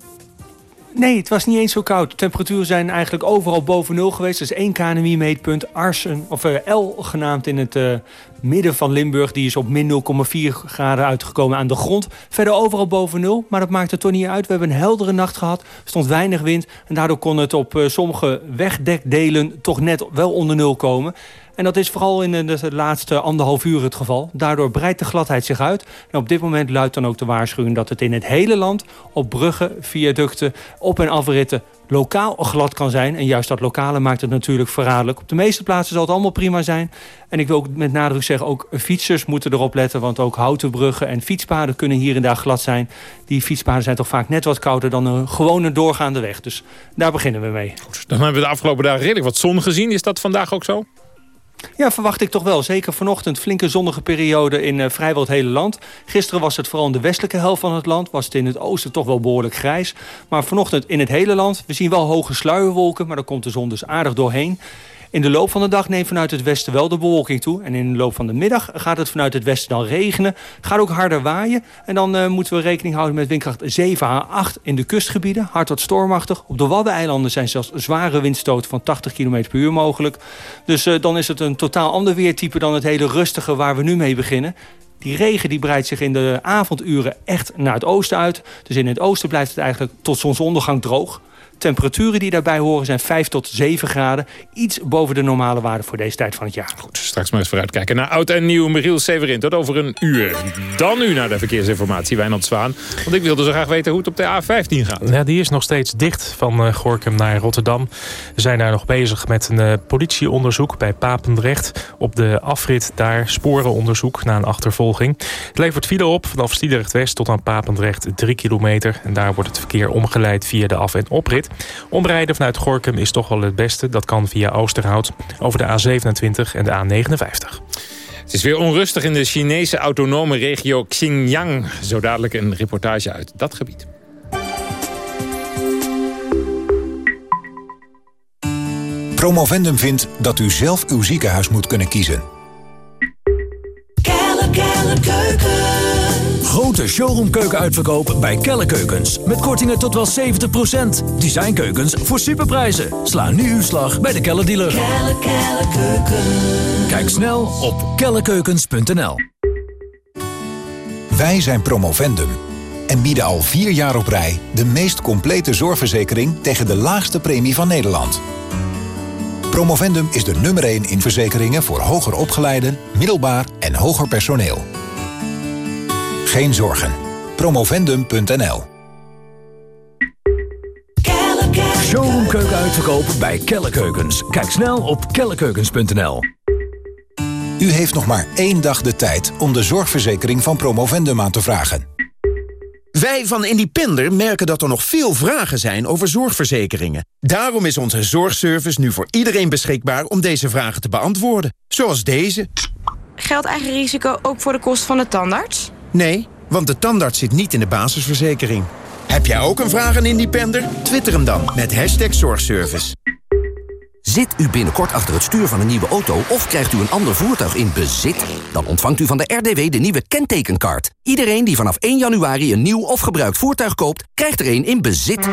Nee, het was niet eens zo koud. De temperaturen zijn eigenlijk overal boven nul geweest. Er is één KNMI-meetpunt, Arsen, of uh, L genaamd in het uh, midden van Limburg. Die is op min 0,4 graden uitgekomen aan de grond. Verder overal boven nul, maar dat maakt er toch niet uit. We hebben een heldere nacht gehad, stond weinig wind. En daardoor kon het op uh, sommige wegdekdelen toch net wel onder nul komen. En dat is vooral in de laatste anderhalf uur het geval. Daardoor breidt de gladheid zich uit. En op dit moment luidt dan ook de waarschuwing dat het in het hele land... op bruggen, viaducten, op- en afritten lokaal glad kan zijn. En juist dat lokale maakt het natuurlijk verraderlijk. Op de meeste plaatsen zal het allemaal prima zijn. En ik wil ook met nadruk zeggen, ook fietsers moeten erop letten... want ook houten bruggen en fietspaden kunnen hier en daar glad zijn. Die fietspaden zijn toch vaak net wat kouder dan een gewone doorgaande weg. Dus daar beginnen we mee. Goed, dan hebben we de afgelopen dagen redelijk wat zon gezien. Is dat vandaag ook zo? Ja, verwacht ik toch wel. Zeker vanochtend flinke zonnige periode in uh, vrijwel het hele land. Gisteren was het vooral in de westelijke helft van het land. Was het in het oosten toch wel behoorlijk grijs. Maar vanochtend in het hele land. We zien wel hoge sluierwolken, maar daar komt de zon dus aardig doorheen. In de loop van de dag neemt vanuit het westen wel de bewolking toe. En in de loop van de middag gaat het vanuit het westen dan regenen. Gaat ook harder waaien. En dan uh, moeten we rekening houden met windkracht 7 à 8 in de kustgebieden. Hard tot stormachtig. Op de Waddeneilanden zijn zelfs zware windstoten van 80 km per uur mogelijk. Dus uh, dan is het een totaal ander weertype dan het hele rustige waar we nu mee beginnen. Die regen die breidt zich in de avonduren echt naar het oosten uit. Dus in het oosten blijft het eigenlijk tot zonsondergang droog. Temperaturen die daarbij horen zijn 5 tot 7 graden. Iets boven de normale waarde voor deze tijd van het jaar. Goed, straks maar eens vooruitkijken naar oud en nieuw. Michiel Severin, tot over een uur. Dan nu naar de verkeersinformatie, Wijnand Zwaan. Want ik wilde zo graag weten hoe het op de A15 gaat. Ja, die is nog steeds dicht van uh, Gorkum naar Rotterdam. We zijn daar nog bezig met een uh, politieonderzoek bij Papendrecht. Op de afrit daar sporenonderzoek na een achtervolging. Het levert file op vanaf Stiedrecht West tot aan Papendrecht 3 kilometer. En daar wordt het verkeer omgeleid via de af- en oprit. Omrijden vanuit Gorkum is toch wel het beste. Dat kan via Oosterhout over de A27 en de A59. Het is weer onrustig in de Chinese autonome regio Xinjiang. Zo dadelijk een reportage uit dat gebied. Promovendum vindt dat u zelf uw ziekenhuis moet kunnen kiezen. Kelle, kelle, keuken. Grote showroomkeuken bij Kelle Keukens. Met kortingen tot wel 70%. Designkeukens voor superprijzen. Sla nu uw slag bij de Kelle dealer. Kelle. Kijk snel op kellekeukens.nl. Wij zijn Promovendum en bieden al vier jaar op rij... de meest complete zorgverzekering tegen de laagste premie van Nederland. Promovendum is de nummer 1 in verzekeringen voor hoger opgeleiden, middelbaar en hoger personeel. Geen zorgen. Promovendum.nl Showroomkeuken uitverkopen bij Kelle Keukens. Kijk snel op kellekeukens.nl. U heeft nog maar één dag de tijd om de zorgverzekering van Promovendum aan te vragen. Wij van Independer merken dat er nog veel vragen zijn over zorgverzekeringen. Daarom is onze zorgservice nu voor iedereen beschikbaar om deze vragen te beantwoorden. Zoals deze. Geldt eigen risico ook voor de kost van de tandarts? Nee, want de tandarts zit niet in de basisverzekering. Heb jij ook een vraag aan Independer? Twitter hem dan met hashtag zorgservice. Zit u binnenkort achter het stuur van een nieuwe auto of krijgt u een ander voertuig in bezit? Dan ontvangt u van de RDW de nieuwe kentekenkaart. Iedereen die vanaf 1 januari een nieuw of gebruikt voertuig koopt, krijgt er een in bezit.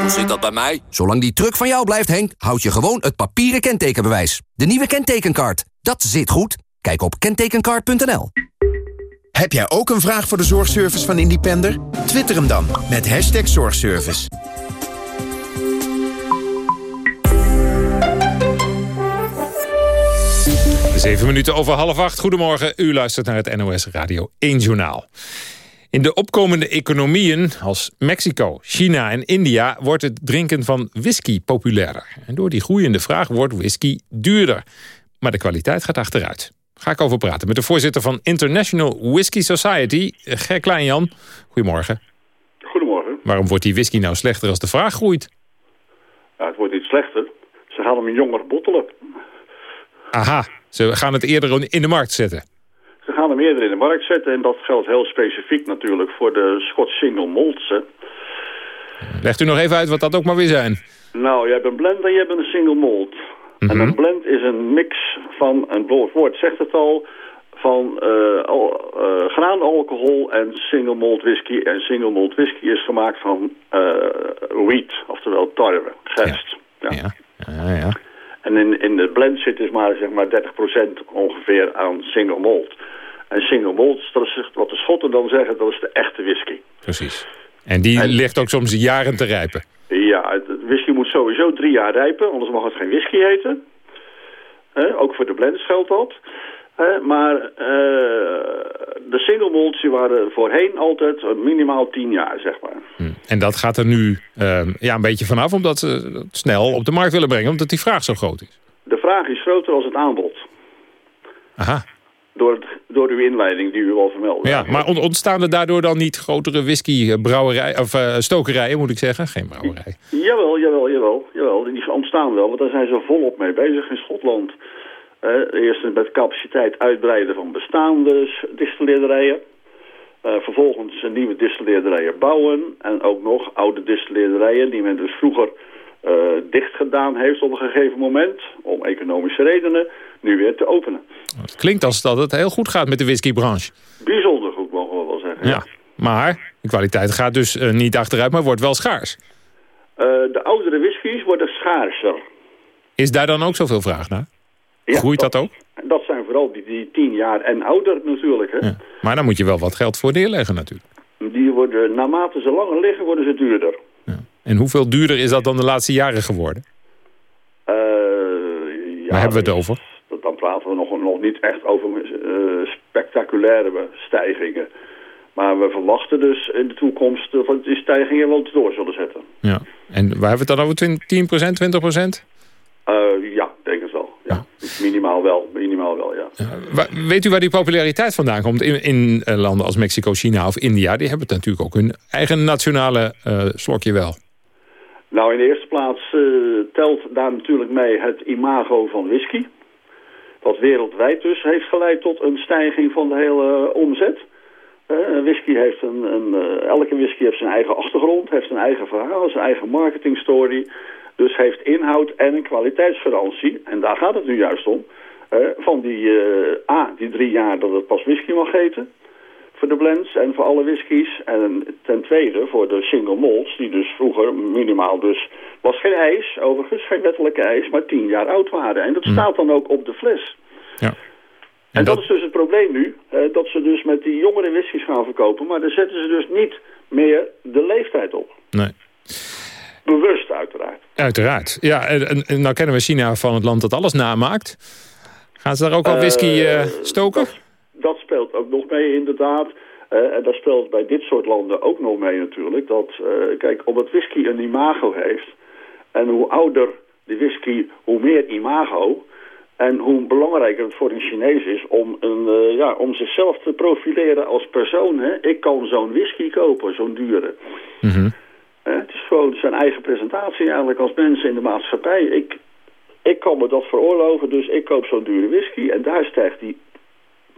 Hoe zit dat bij mij? Zolang die truck van jou blijft, Henk, houd je gewoon het papieren kentekenbewijs. De nieuwe kentekenkaart. Dat zit goed. Kijk op kentekenkaart.nl. Heb jij ook een vraag voor de zorgservice van Independer? Twitter hem dan met hashtag zorgservice. Zeven minuten over half acht. Goedemorgen, u luistert naar het NOS Radio 1 Journaal. In de opkomende economieën als Mexico, China en India... wordt het drinken van whisky populairder. En door die groeiende vraag wordt whisky duurder. Maar de kwaliteit gaat achteruit. Ga ik over praten met de voorzitter van International Whisky Society, Ger Kleinjan. Goedemorgen. Goedemorgen. Waarom wordt die whisky nou slechter als de vraag groeit? Ja, het wordt niet slechter. Ze gaan hem jonger bottelen. Aha, ze gaan het eerder in de markt zetten. Ze gaan hem eerder in de markt zetten en dat geldt heel specifiek natuurlijk voor de Scotch Single Malts. Hè. Legt u nog even uit wat dat ook maar weer zijn. Nou, je hebt een blend en je hebt een single malt. En een blend is een mix van, een woord zegt het al, van uh, al, uh, graanalcohol en single malt whisky. En single malt whisky is gemaakt van uh, wheat, oftewel tarwe, gerst. Ja. Ja. Ja, ja. En in, in de blend zit dus maar, zeg maar 30% ongeveer aan single malt. En single malt, dat is wat de Schotten dan zeggen, dat is de echte whisky. Precies. En die en, ligt ook soms jaren te rijpen. Ja, het whisky moet sowieso drie jaar rijpen, anders mag het geen whisky heten. Eh, ook voor de blends geldt dat. Eh, maar uh, de single malts waren voorheen altijd minimaal tien jaar, zeg maar. Hm. En dat gaat er nu ja, een beetje vanaf, omdat ze het snel op de markt willen brengen, omdat die vraag zo groot is. De vraag is groter als het aanbod. Aha. Door, het, door uw inleiding die u al vermeldde. Ja, maar ontstaan er daardoor dan niet grotere whiskybrouwerij, of uh, stokerijen, moet ik zeggen? Geen brouwerij. Jawel, jawel, jawel, jawel. Die ontstaan wel, want daar zijn ze volop mee bezig in Schotland. Uh, eerst met capaciteit uitbreiden van bestaande distilleerderijen. Uh, vervolgens nieuwe distilleerderijen bouwen. En ook nog oude distilleerderijen die men dus vroeger uh, dicht gedaan heeft op een gegeven moment. Om economische redenen nu weer te openen. Het klinkt als dat het heel goed gaat met de whiskybranche. Bijzonder goed, mogen we wel zeggen. Ja, maar de kwaliteit gaat dus uh, niet achteruit, maar wordt wel schaars. Uh, de oudere whiskies worden schaarser. Is daar dan ook zoveel vraag naar? Ja, Groeit dat, dat, ook? Dat zijn vooral die, die tien jaar en ouder natuurlijk. Hè? Ja. Maar dan moet je wel wat geld voor neerleggen natuurlijk. Die worden, naarmate ze langer liggen, worden ze duurder. En hoeveel duurder is dat dan de laatste jaren geworden? Uh, ja, Waar hebben we het over? Dan praten we nog, nog niet echt over uh, spectaculaire stijgingen. Maar we verwachten dus in de toekomst dat die stijgingen wel door zullen zetten. Ja. En waar hebben we het dan over? 10%, 20%? Uh, ja, denk het wel. Ja. Minimaal wel, minimaal wel, ja. ja. Weet u waar die populariteit vandaan komt? In, in landen als Mexico, China of India... die hebben het natuurlijk ook hun eigen nationale uh, slokje wel. Nou, in de eerste plaats uh, telt daar natuurlijk mee het imago van whisky. Wat wereldwijd dus heeft geleid tot een stijging van de hele omzet. whisky heeft een, een elke whisky heeft zijn eigen achtergrond, heeft zijn eigen verhaal, zijn eigen marketingstory... Dus heeft inhoud en een kwaliteitsgarantie. En daar gaat het nu juist om. Uh, van die, uh, A, die drie jaar dat het pas whisky mag heten. Voor de blends en voor alle whiskies. En ten tweede voor de single malts, die dus vroeger minimaal dus... was geen ijs, overigens, geen wettelijke ijs, maar tien jaar oud waren. En dat staat dan ook op de fles. Ja. En, dat... is dus het probleem nu, eh, dat ze dus met die jongere whiskies gaan verkopen... maar daar zetten ze dus niet meer de leeftijd op. Nee. Bewust uiteraard. Uiteraard. Ja, en, en nou kennen we China van het land dat alles namaakt. Gaan ze daar ook al whisky uh, stoken? Dat, speelt ook nog mee inderdaad. Uh, en dat speelt bij dit soort landen ook nog mee natuurlijk. Dat, uh, kijk, omdat whisky een imago heeft... en hoe ouder de whisky, hoe meer imago... En hoe belangrijker het voor een Chinees is om, een, uh, ja, om zichzelf te profileren als persoon. Hè? Ik kan zo'n whisky kopen, zo'n dure. Mm -hmm. uh, het is gewoon zijn eigen presentatie eigenlijk als mensen in de maatschappij. Ik, ik kan me dat veroorloven, dus ik koop zo'n dure whisky. En daar stijgt die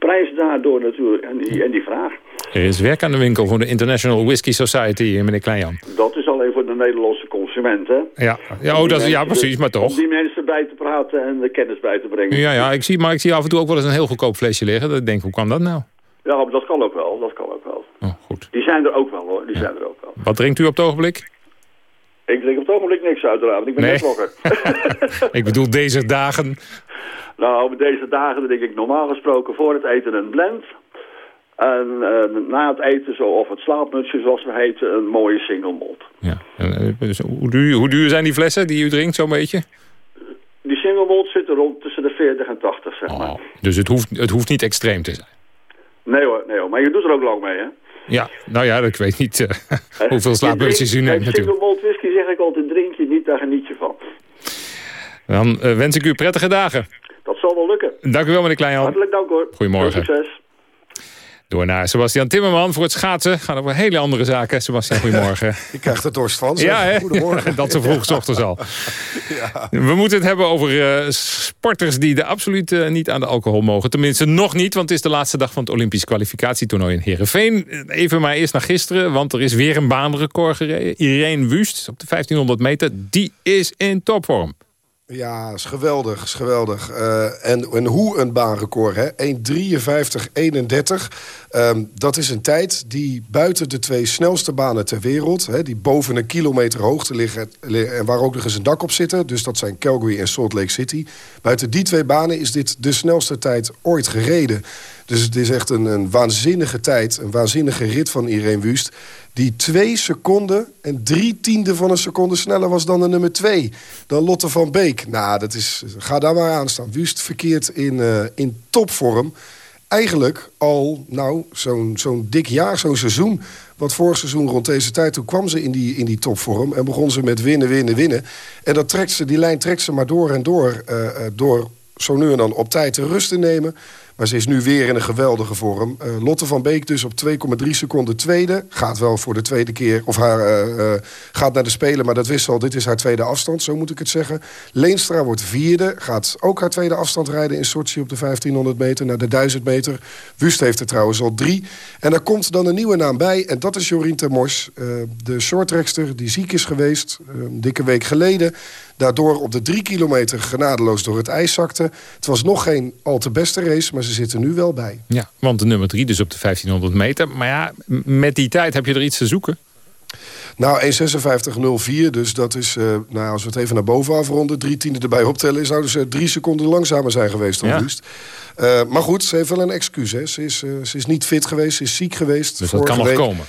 prijs daardoor natuurlijk en die, en die vraag. Er is werk aan de winkel voor de International Whisky Society, meneer Kleinjan. Dat is alleen voor de Nederlandse consument, hè? Ja, ja, oh, dat, ja precies, maar toch. Om die mensen bij te praten en de kennis bij te brengen. Ja, ja ik zie, maar ik zie af en toe ook wel eens een heel goedkoop flesje liggen. Dat ik denk, hoe kan dat nou? Ja, maar dat kan ook wel, dat kan ook wel. Oh, goed. Die zijn er ook wel, hoor. Die ja. zijn er ook wel. Wat drinkt u op het ogenblik? Ik drink op het ogenblik niks uiteraard, ik ben nee. net wakker. ik bedoel deze dagen... Nou, met deze dagen drink ik normaal gesproken voor het eten een blend. En uh, na het eten, zo, of het slaapmutsje zoals we heten, een mooie single malt. Ja. En, dus hoe, duur, hoe duur zijn die flessen die u drinkt zo'n beetje? Die single malt zitten rond tussen de 40 en 80, zeg maar. Oh, dus het hoeft, het hoeft niet extreem te zijn? Nee hoor, nee hoor. Maar je doet er ook lang mee, hè? Ja, nou ja, ik weet niet uh, hoeveel slaapmutsjes u neemt natuurlijk. Single malt whisky zeg ik altijd, drink je niet, daar geniet je van. Dan uh, wens ik u prettige dagen. Dat zal wel lukken. Dank u wel, meneer Kleinhan. Hartelijk dank hoor. Goedemorgen. Veel succes. Door naar Sebastian Timmerman voor het schaatsen. Gaan over hele andere zaken. Sebastian, goedemorgen. Je krijgt er dorst van. Zeg. Ja, hè? Goedemorgen. Dat zo vroeg ochtends al. ja. We moeten het hebben over uh, sporters die er absoluut uh, niet aan de alcohol mogen. Tenminste, nog niet, want het is de laatste dag van het Olympisch kwalificatietoernooi in Heerenveen. Even maar eerst naar gisteren, want er is weer een baanrecord gereden. Irene Wust op de 1500 meter, die is in topvorm. Ja, is geweldig, is geweldig. Uh, en, en hoe een baanrecord, hè? 1.53.31. Um, dat is een tijd die buiten de twee snelste banen ter wereld... Hè, die boven een kilometer hoogte liggen... en waar ook nog eens een dak op zitten... dus dat zijn Calgary en Salt Lake City. Buiten die twee banen is dit de snelste tijd ooit gereden. Dus het is echt een, een waanzinnige tijd, een waanzinnige rit van Irene Wust... die twee seconden en drie tiende van een seconde sneller was dan de nummer twee. Dan Lotte van Beek. Nou, dat is, ga daar maar aan staan. Wust verkeert in, uh, in topvorm. Eigenlijk al nou, zo'n zo'n dik jaar, zo'n seizoen. Want vorig seizoen rond deze tijd, toen kwam ze in die, in die topvorm... en begon ze met winnen, winnen, winnen. En dat trekt ze, die lijn trekt ze maar door en door... Uh, uh, door zo nu en dan op tijd de rust te nemen... Maar ze is nu weer in een geweldige vorm. Uh, Lotte van Beek dus op 2,3 seconden tweede. Gaat wel voor de tweede keer. Of haar uh, uh, gaat naar de Spelen, maar dat wist al. Dit is haar tweede afstand, zo moet ik het zeggen. Leenstra wordt vierde. Gaat ook haar tweede afstand rijden in Sochi op de 1500 meter. Naar de 1000 meter. Wust heeft er trouwens al drie. En daar komt dan een nieuwe naam bij. En dat is Jorien Termors. de shorttrackster die ziek is geweest. een dikke week geleden. Daardoor op de drie kilometer genadeloos door het ijs zakte. Het was nog geen al te beste race, maar ze zitten nu wel bij. Ja, want de nummer drie dus op de 1500 meter. Maar ja, met die tijd heb je er iets te zoeken. Nou, 1.56.04, dus dat is, uh, nou, als we het even naar boven afronden... drie tienden erbij optellen, zouden ze drie seconden langzamer zijn geweest dan ja. Wust. Uh, maar goed, ze heeft wel een excuus. Hè. Ze, is, ze is niet fit geweest, ze is ziek geweest. Dus dat kan nog week. komen.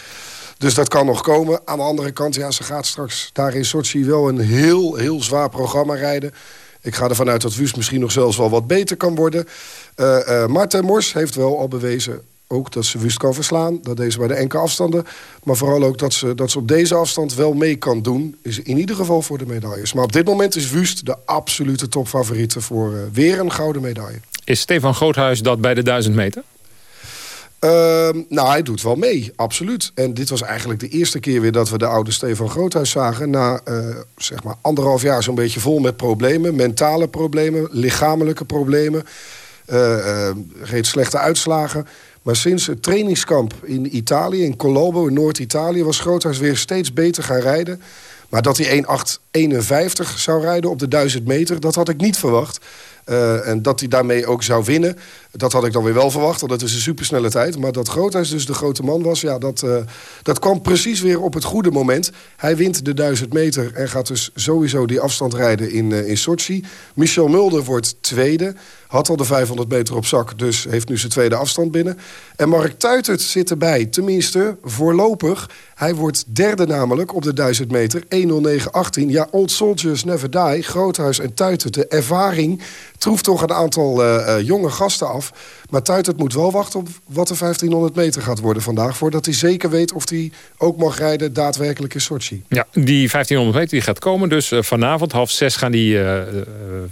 Dus dat kan nog komen. Aan de andere kant, ja, ze gaat straks daar in Sochi wel een heel, heel zwaar programma rijden. Ik ga ervan uit dat Wust misschien nog zelfs wel wat beter kan worden. Uh, uh, Marten Mors heeft wel al bewezen ook dat ze Wust kan verslaan. Dat deze bij de enkele afstanden. Maar vooral ook dat ze, dat ze op deze afstand wel mee kan doen. Is in ieder geval voor de medailles. Maar op dit moment is Wust de absolute topfavoriete voor uh, weer een gouden medaille. Is Stefan Groothuis dat bij de 1000 meter? Uh, nou, hij doet wel mee, absoluut. En dit was eigenlijk de eerste keer weer dat we de oude Stefan Groothuis zagen... na uh, zeg maar anderhalf jaar zo'n beetje vol met problemen. Mentale problemen, lichamelijke problemen. Uh, slechte uitslagen. Maar sinds het trainingskamp in Italië, in Colombo, in Noord-Italië... was Groothuis weer steeds beter gaan rijden. Maar dat hij 1.851 zou rijden op de 1000 meter, dat had ik niet verwacht. Uh, en dat hij daarmee ook zou winnen, dat had ik dan weer wel verwacht. Want dat is een supersnelle tijd. Maar dat Groothuis dus de grote man was, ja, dat, uh, dat kwam precies weer op het goede moment. Hij wint de 1000 meter en gaat dus sowieso die afstand rijden in, uh, in Sochi. Michel Mulder wordt tweede. Had al de 500 meter op zak, dus heeft nu zijn tweede afstand binnen. En Mark Tuitert zit erbij, tenminste voorlopig. Hij wordt derde namelijk op de 1000 meter, 1.09.18. Ja, Old Soldiers Never Die, Groothuis en Tuitert. De ervaring troeft toch een aantal uh, uh, jonge gasten af. Maar Tuitert moet wel wachten op wat de 1500 meter gaat worden vandaag... voordat hij zeker weet of hij ook mag rijden daadwerkelijk in Sochi. Ja, die 1500 meter die gaat komen. Dus uh, vanavond half zes gaan die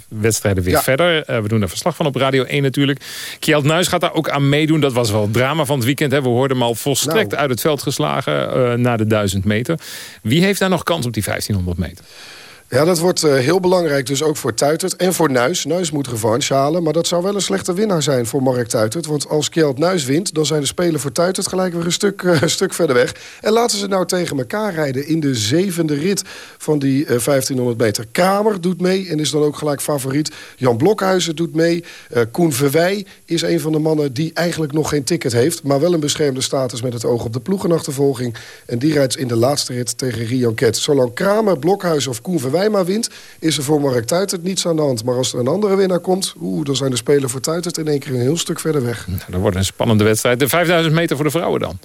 wedstrijden weer ja. verder. we doen er verslag van op Radio 1 natuurlijk. Kjeld Nuis gaat daar ook aan meedoen. Dat was wel het drama van het weekend. Hè. We hoorden hem al volstrekt nou. uit het veld geslagen na de 1000 meter. Wie heeft daar nog kans op die 1500 meter? Ja, dat wordt uh, heel belangrijk dus ook voor Tuitert en voor Nuis. Nuis moet revanche halen, maar dat zou wel een slechte winnaar zijn voor Mark Tuitert. Want als Kjeld Nuis wint, dan zijn de spelen voor Tuitert gelijk weer een stuk, een stuk verder weg. En laten ze nou tegen elkaar rijden in de zevende rit van die uh, 1500 meter. Kramer doet mee en is dan ook gelijk favoriet. Jan Blokhuizen doet mee. Koen Verwij is een van de mannen die eigenlijk nog geen ticket heeft... maar wel een beschermde status met het oog op de ploegenachtervolging. En die rijdt in de laatste rit tegen Rian Ket. Zolang Kramer, Blokhuizen of Koen Verwij maar wint... is er voor Mark Tuitert niets aan de hand. Maar als er een andere winnaar komt... Oeh, dan zijn de spelers voor Tuitert in één keer een heel stuk verder weg. Nou, dat wordt een spannende wedstrijd. De 5000 meter voor de vrouwen dan?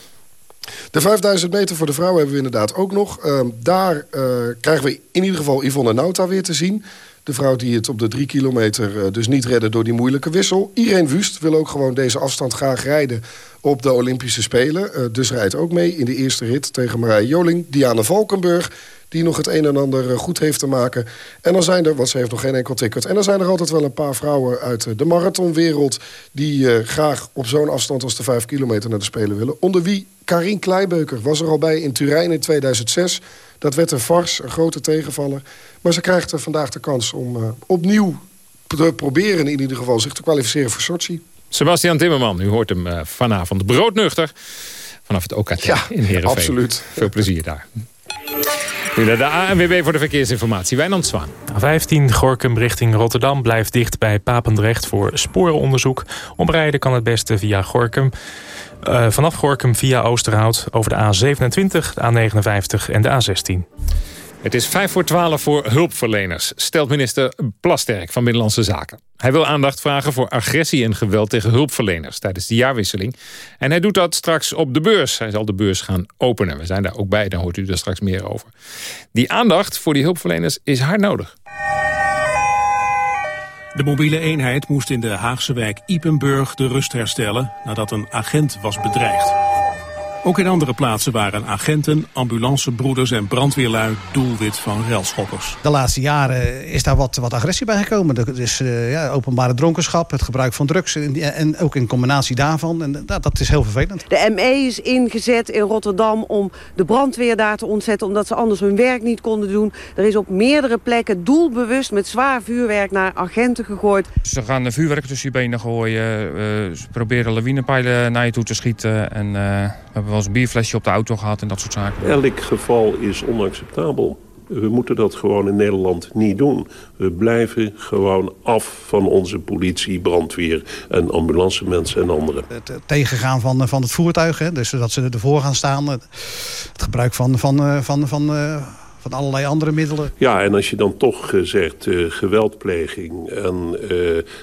De 5000 meter voor de vrouwen hebben we inderdaad ook nog. Uh, daar uh, krijgen we in ieder geval Yvonne Nauta weer te zien. De vrouw die het op de drie kilometer uh, dus niet redde door die moeilijke wissel. Irene Wust wil ook gewoon deze afstand graag rijden op de Olympische Spelen. Uh, dus rijdt ook mee in de eerste rit tegen Marije Joling. Diana Valkenburg die nog het een en ander eh, goed heeft te maken. En dan zijn er, want ze heeft nog geen enkel ticket... en dan zijn er altijd wel een paar vrouwen uit de marathonwereld... die uh, graag op zo'n afstand als de 5 kilometer naar de Spelen willen. Onder wie Karin Kleibeuker was er al bij in Turijn in 2006. Dat werd een vars, een grote tegenvaller. Maar ze krijgt er vandaag de kans om opnieuw te proberen... in ieder geval zich te kwalificeren voor Sochi. Sebastian Timmerman, u hoort hem vanavond broodnuchter... vanaf het OKT ja, in Heerenveen. absoluut. Veel plezier daar. Nu naar de ANWB voor de verkeersinformatie. Wijnand Zwaan. A15 Gorkum richting Rotterdam blijft dicht bij Papendrecht voor sporenonderzoek. Omrijden kan het beste via Gorkum. Uh, vanaf Gorkum via Oosterhout over de A27, de A59 en de A16. Het is 5 voor 12 voor hulpverleners, stelt minister Plasterk van Binnenlandse Zaken. Hij wil aandacht vragen voor agressie en geweld tegen hulpverleners tijdens de jaarwisseling. En hij doet dat straks op de beurs. Hij zal de beurs gaan openen. We zijn daar ook bij, dan hoort u er straks meer over. Die aandacht voor die hulpverleners is hard nodig. De mobiele eenheid moest in de Haagse wijk Ipenburg de rust herstellen nadat een agent was bedreigd. Ook in andere plaatsen waren agenten, ambulancebroeders en brandweerlui doelwit van relschoppers. De laatste jaren is daar wat, wat agressie bij gekomen. Er is uh, ja, openbare dronkenschap, het gebruik van drugs en, en ook in combinatie daarvan. En dat, dat is heel vervelend. De ME is ingezet in Rotterdam om de brandweer daar te ontzetten... omdat ze anders hun werk niet konden doen. Er is op meerdere plekken doelbewust met zwaar vuurwerk naar agenten gegooid. Ze gaan de vuurwerk tussen je benen gooien. Uh, ze proberen lawinepijlen naar je toe te schieten. En uh, we hebben wel eens een bierflesje op de auto gehad en dat soort zaken. Elk geval is onacceptabel. We moeten dat gewoon in Nederland niet doen. We blijven gewoon af van onze politie, brandweer en ambulancemensen en anderen. Het tegengaan van, van het voertuig, hè, dus dat ze ervoor gaan staan. Het gebruik van, van, van, van, van allerlei andere middelen. Ja, en als je dan toch uh, zegt uh, geweldpleging en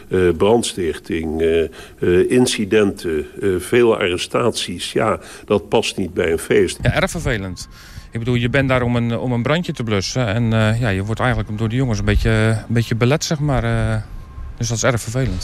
uh, brandstichting, incidenten, veel arrestaties... ja, dat past niet bij een feest. Ja, erg vervelend. Ik bedoel, je bent daar om een, om een brandje te blussen. En ja, je wordt eigenlijk door de jongens een beetje, een beetje belet, zeg maar. dus dat is erg vervelend.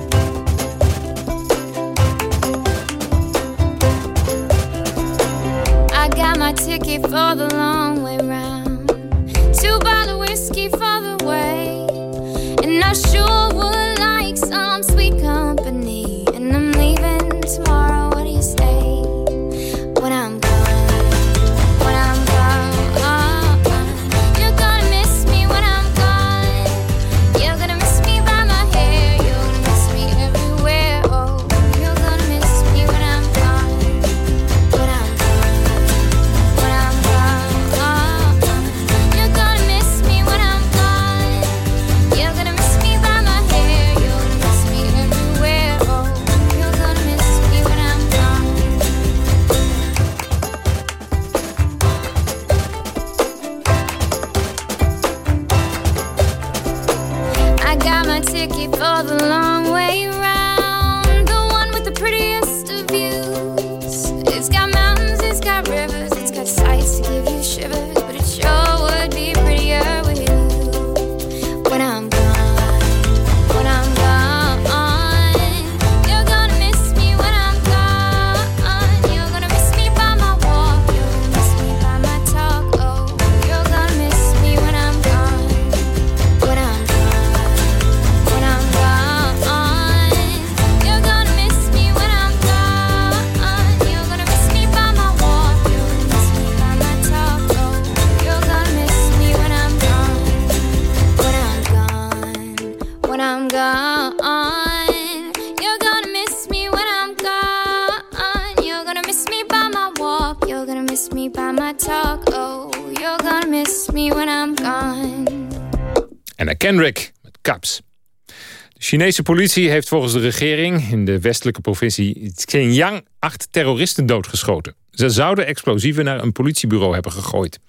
Kendrick met Caps. De Chinese politie heeft volgens de regering in de westelijke provincie Xinjiang acht terroristen doodgeschoten. Ze zouden explosieven naar een politiebureau hebben gegooid.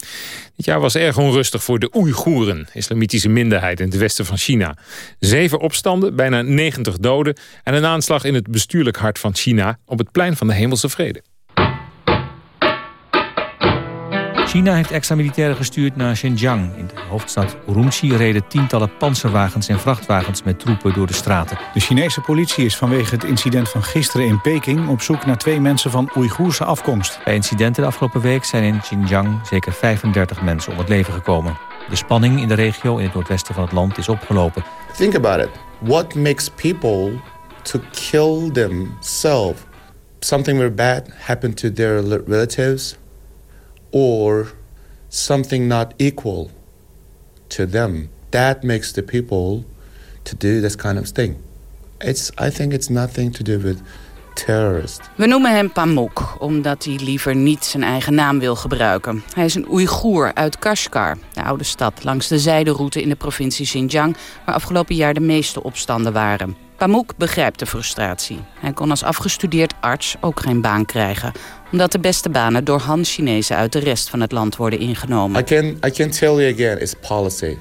Dit jaar was erg onrustig voor de Oeigoeren, islamitische minderheid in het westen van China. Zeven opstanden, bijna 90 doden en een aanslag in het bestuurlijk hart van China op het plein van de Hemelse Vrede. China heeft extra militairen gestuurd naar Xinjiang. In de hoofdstad Urumqi reden tientallen panzerwagens en vrachtwagens met troepen door de straten. De Chinese politie is vanwege het incident van gisteren in Peking... op zoek naar twee mensen van Oeigoerse afkomst. Bij incidenten de afgelopen week zijn in Xinjiang zeker 35 mensen om het leven gekomen. De spanning in de regio in het noordwesten van het land is opgelopen. Think about it. What makes people to kill themselves? Something very bad happened to their relatives or something not equal to them. That makes the people to do this kind of thing. It's, I think it's nothing to do with terrorist. We noemen hem Pamuk, omdat hij liever niet zijn eigen naam wil gebruiken. Hij is een Oeigoer uit Kashgar, de oude stad langs de zijderoute in de provincie Xinjiang... waar afgelopen jaar de meeste opstanden waren. Pamuk begrijpt de frustratie. Hij kon als afgestudeerd arts ook geen baan krijgen... omdat de beste banen door Han-Chinezen uit de rest van het land worden ingenomen. I can, I can tell you again, it's policy.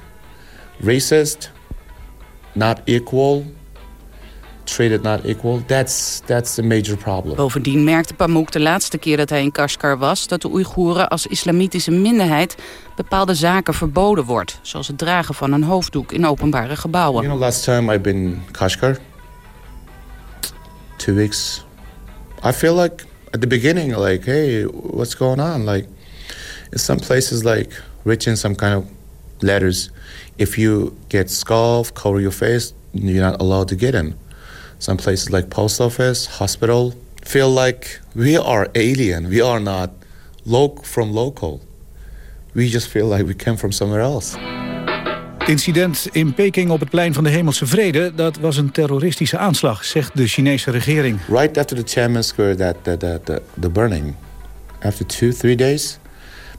Racist, not equal, treated not equal, that's, that's a major problem. Bovendien merkte Pamuk de laatste keer dat hij in Kashgar was... dat de Oeigoeren als islamitische minderheid bepaalde zaken verboden wordt. Zoals het dragen van een hoofddoek in openbare gebouwen. You know, last time I've been in Kashgar, two weeks, I feel like at the beginning, like, hey, what's going on? Like, in some places, like, written some kind of letters. If you get scarf, cover your face, you're not allowed to get in. Some places like post office, hospital, feel like we are alien. We are not lo from local. We just feel like we came from somewhere else. Het incident in Peking op het plein van de Hemelse Vrede... dat was een terroristische aanslag, zegt de Chinese regering. Right after the Tiananmen Square, that, that, that, the, the burning, after two, three days,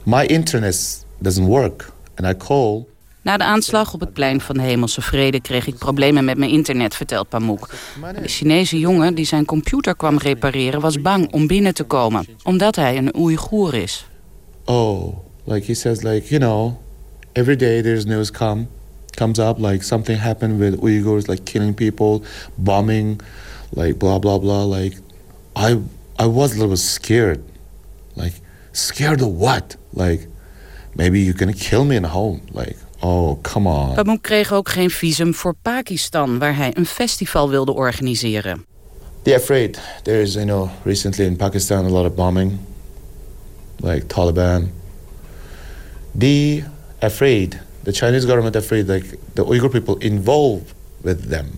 my internet doesn't work. And I call na de aanslag op het plein van de Hemelse Vrede kreeg ik problemen met mijn internet, vertelt Pamuk. De Chinese jongen die zijn computer kwam repareren was bang om binnen te komen, omdat hij een Oeigoer is. Oh, like he says, like, you know, every day there's news come, comes up, like something happened with Uyghurs, like killing people, bombing, like blah, blah, blah. Like, I, I was a little scared. Like, scared of what? Like, maybe you're gonna kill me in home. Like, Oh, come on. Pamuk kreeg ook geen visum voor Pakistan, waar hij een festival wilde organiseren. They're afraid. There is, you know, recently in Pakistan a lot of bombing, like Taliban. They afraid. The Chinese government afraid, like the Uyghur people involved with them.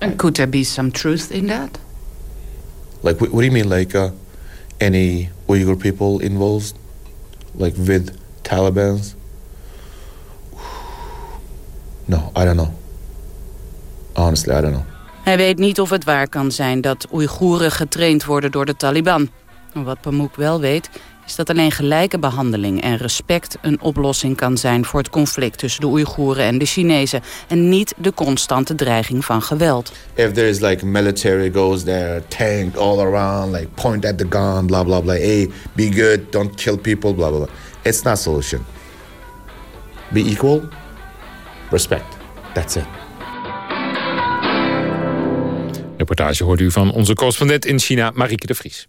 And could there be some truth in that? Like, what, what do you mean, like uh, any Uyghur people involved, like with Taliban's? No, I don't know. Honestly, I don't know. Hij weet niet of het waar kan zijn dat Oeigoeren getraind worden door de Taliban. Wat Pamuk wel weet, is dat alleen gelijke behandeling en respect een oplossing kan zijn voor het conflict tussen de Oeigoeren en de Chinezen. En niet de constante dreiging van geweld. If there is like military goes there, tank all around, like point at the gun, blah blah blah. Hey, be good, don't kill people, blah blah blah. It's not solution. Be equal, respect. That's it. Reportage hoort u van onze correspondent in China, Marieke de Vries.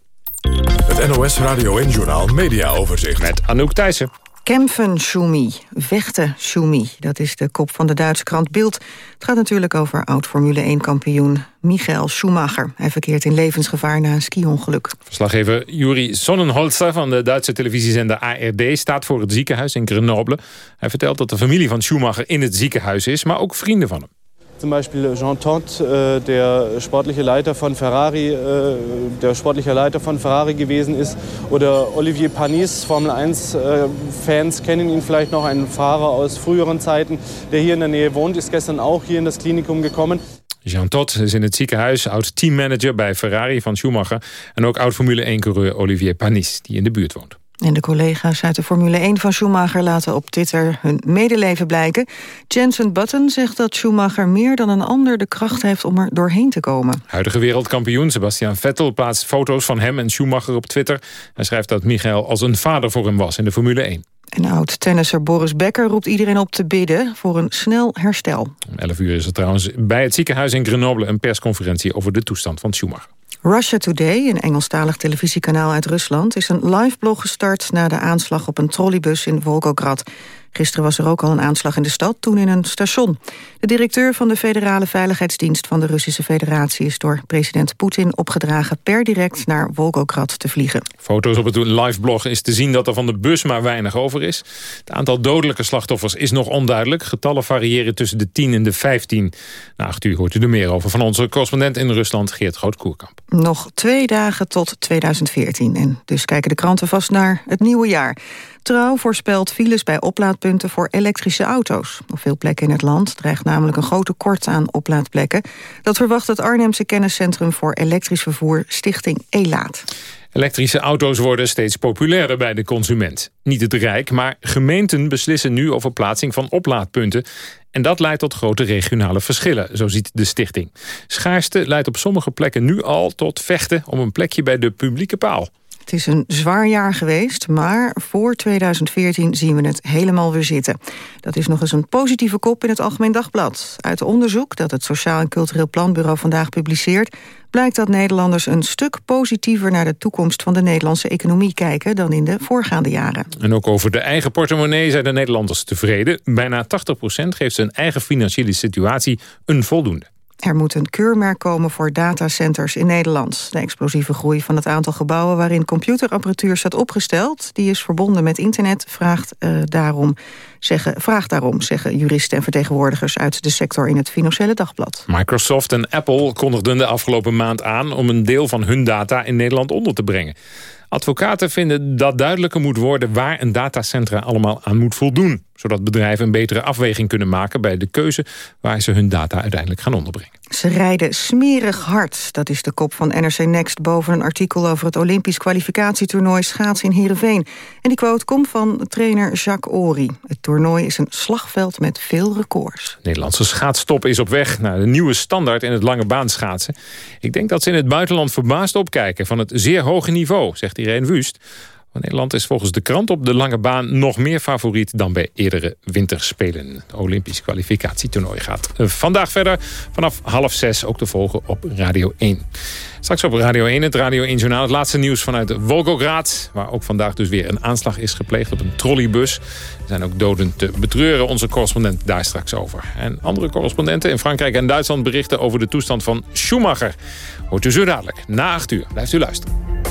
Het NOS Radio en Journaal Media Overzicht. Met Anouk Thijssen. Kämpfen Schumi, vechten Schumi. Dat is de kop van de Duitse krant Bild. Het gaat natuurlijk over oud-Formule 1-kampioen Michael Schumacher. Hij verkeert in levensgevaar na een ski-ongeluk. Verslaggever Juri Sonnenholzer van de Duitse televisiezender ARD... staat voor het ziekenhuis in Grenoble. Hij vertelt dat de familie van Schumacher in het ziekenhuis is... maar ook vrienden van hem. Zum Beispiel Jean Todt, äh, der sportliche Leiter von Ferrari, äh, der sportliche Leiter von Ferrari gewesen ist. Oder Olivier Panis, Formel 1-Fans äh, kennen ihn vielleicht noch, ein Fahrer aus früheren Zeiten, der hier in der Nähe wohnt, ist gestern auch hier in das Klinikum gekommen. Jean Todt is in het ziekenhuis, oud-teammanager bij Ferrari van Schumacher... en ook oud-Formule 1-coureur Olivier Panis, die in de buurt woont. En de collega's uit de Formule 1 van Schumacher laten op Twitter hun medeleven blijken. Jensen Button zegt dat Schumacher meer dan een ander de kracht heeft om er doorheen te komen. Huidige wereldkampioen Sebastian Vettel plaatst foto's van hem en Schumacher op Twitter. Hij schrijft dat Michael als een vader voor hem was in de Formule 1. En oud-tennisser Boris Becker roept iedereen op te bidden voor een snel herstel. Om 11 uur is er trouwens bij het ziekenhuis in Grenoble... een persconferentie over de toestand van Schumacher. Russia Today, een Engelstalig televisiekanaal uit Rusland... is een live blog gestart na de aanslag op een trolleybus in Volgograd. Gisteren was er ook al een aanslag in de stad, toen in een station. De directeur van de Federale Veiligheidsdienst van de Russische Federatie... is door president Poetin opgedragen per direct naar Volgograd te vliegen. Foto's op het liveblog is te zien dat er van de bus maar weinig over is. Het aantal dodelijke slachtoffers is nog onduidelijk. Getallen variëren tussen de 10 en de 15. Na acht uur hoort u er meer over van onze correspondent in Rusland, Geert Groot-Koerkamp. Nog twee dagen tot 2014 en dus kijken de kranten vast naar het nieuwe jaar. Trouw voorspelt files bij oplaadpunten voor elektrische auto's. Op veel plekken in het land dreigt namelijk een groot tekort aan oplaadplekken. Dat verwacht het Arnhemse kenniscentrum voor elektrisch vervoer Stichting ELAAT. Elektrische auto's worden steeds populairder bij de consument. Niet het Rijk, maar gemeenten beslissen nu over plaatsing van oplaadpunten. En dat leidt tot grote regionale verschillen, zo ziet de stichting. Schaarste leidt op sommige plekken nu al tot vechten om een plekje bij de publieke paal. Het is een zwaar jaar geweest, maar voor 2014 zien we het helemaal weer zitten. Dat is nog eens een positieve kop in het Algemeen Dagblad. Uit onderzoek dat het Sociaal en Cultureel Planbureau vandaag publiceert... blijkt dat Nederlanders een stuk positiever naar de toekomst van de Nederlandse economie kijken dan in de voorgaande jaren. En ook over de eigen portemonnee zijn de Nederlanders tevreden. Bijna 80% geeft zijn eigen financiële situatie een voldoende. Er moet een keurmerk komen voor datacenters in Nederland. De explosieve groei van het aantal gebouwen waarin computerapparatuur staat opgesteld... die is verbonden met internet, vraagt, uh, daarom, zeggen, vraagt daarom... zeggen juristen en vertegenwoordigers uit de sector in het Financiële Dagblad. Microsoft en Apple kondigden de afgelopen maand aan... om een deel van hun data in Nederland onder te brengen. Advocaten vinden dat duidelijker moet worden waar een datacentra allemaal aan moet voldoen. Zodat bedrijven een betere afweging kunnen maken bij de keuze waar ze hun data uiteindelijk gaan onderbrengen. Ze rijden smerig hard. Dat is de kop van NRC Next boven een artikel over het Olympisch kwalificatietoernooi schaatsen in Heerenveen. En die quote komt van trainer Jacques Ory. Het toernooi is een slagveld met veel records. De Nederlandse schaatstop is op weg naar de nieuwe standaard in het lange baan schaatsen. Ik denk dat ze in het buitenland verbaasd opkijken van het zeer hoge niveau, zegt Irene Wust. Nederland is volgens de krant op de lange baan nog meer favoriet dan bij eerdere winterspelen. Het Olympisch kwalificatietoernooi gaat vandaag verder vanaf half zes ook te volgen op Radio 1. Straks op Radio 1, het Radio 1 Journaal. Het laatste nieuws vanuit Volgograd. Waar ook vandaag dus weer een aanslag is gepleegd op een trolleybus. Er zijn ook doden te betreuren. Onze correspondent daar straks over. En andere correspondenten in Frankrijk en Duitsland berichten over de toestand van Schumacher. Hoort u zo dadelijk. Na 8 uur. Blijft u luisteren.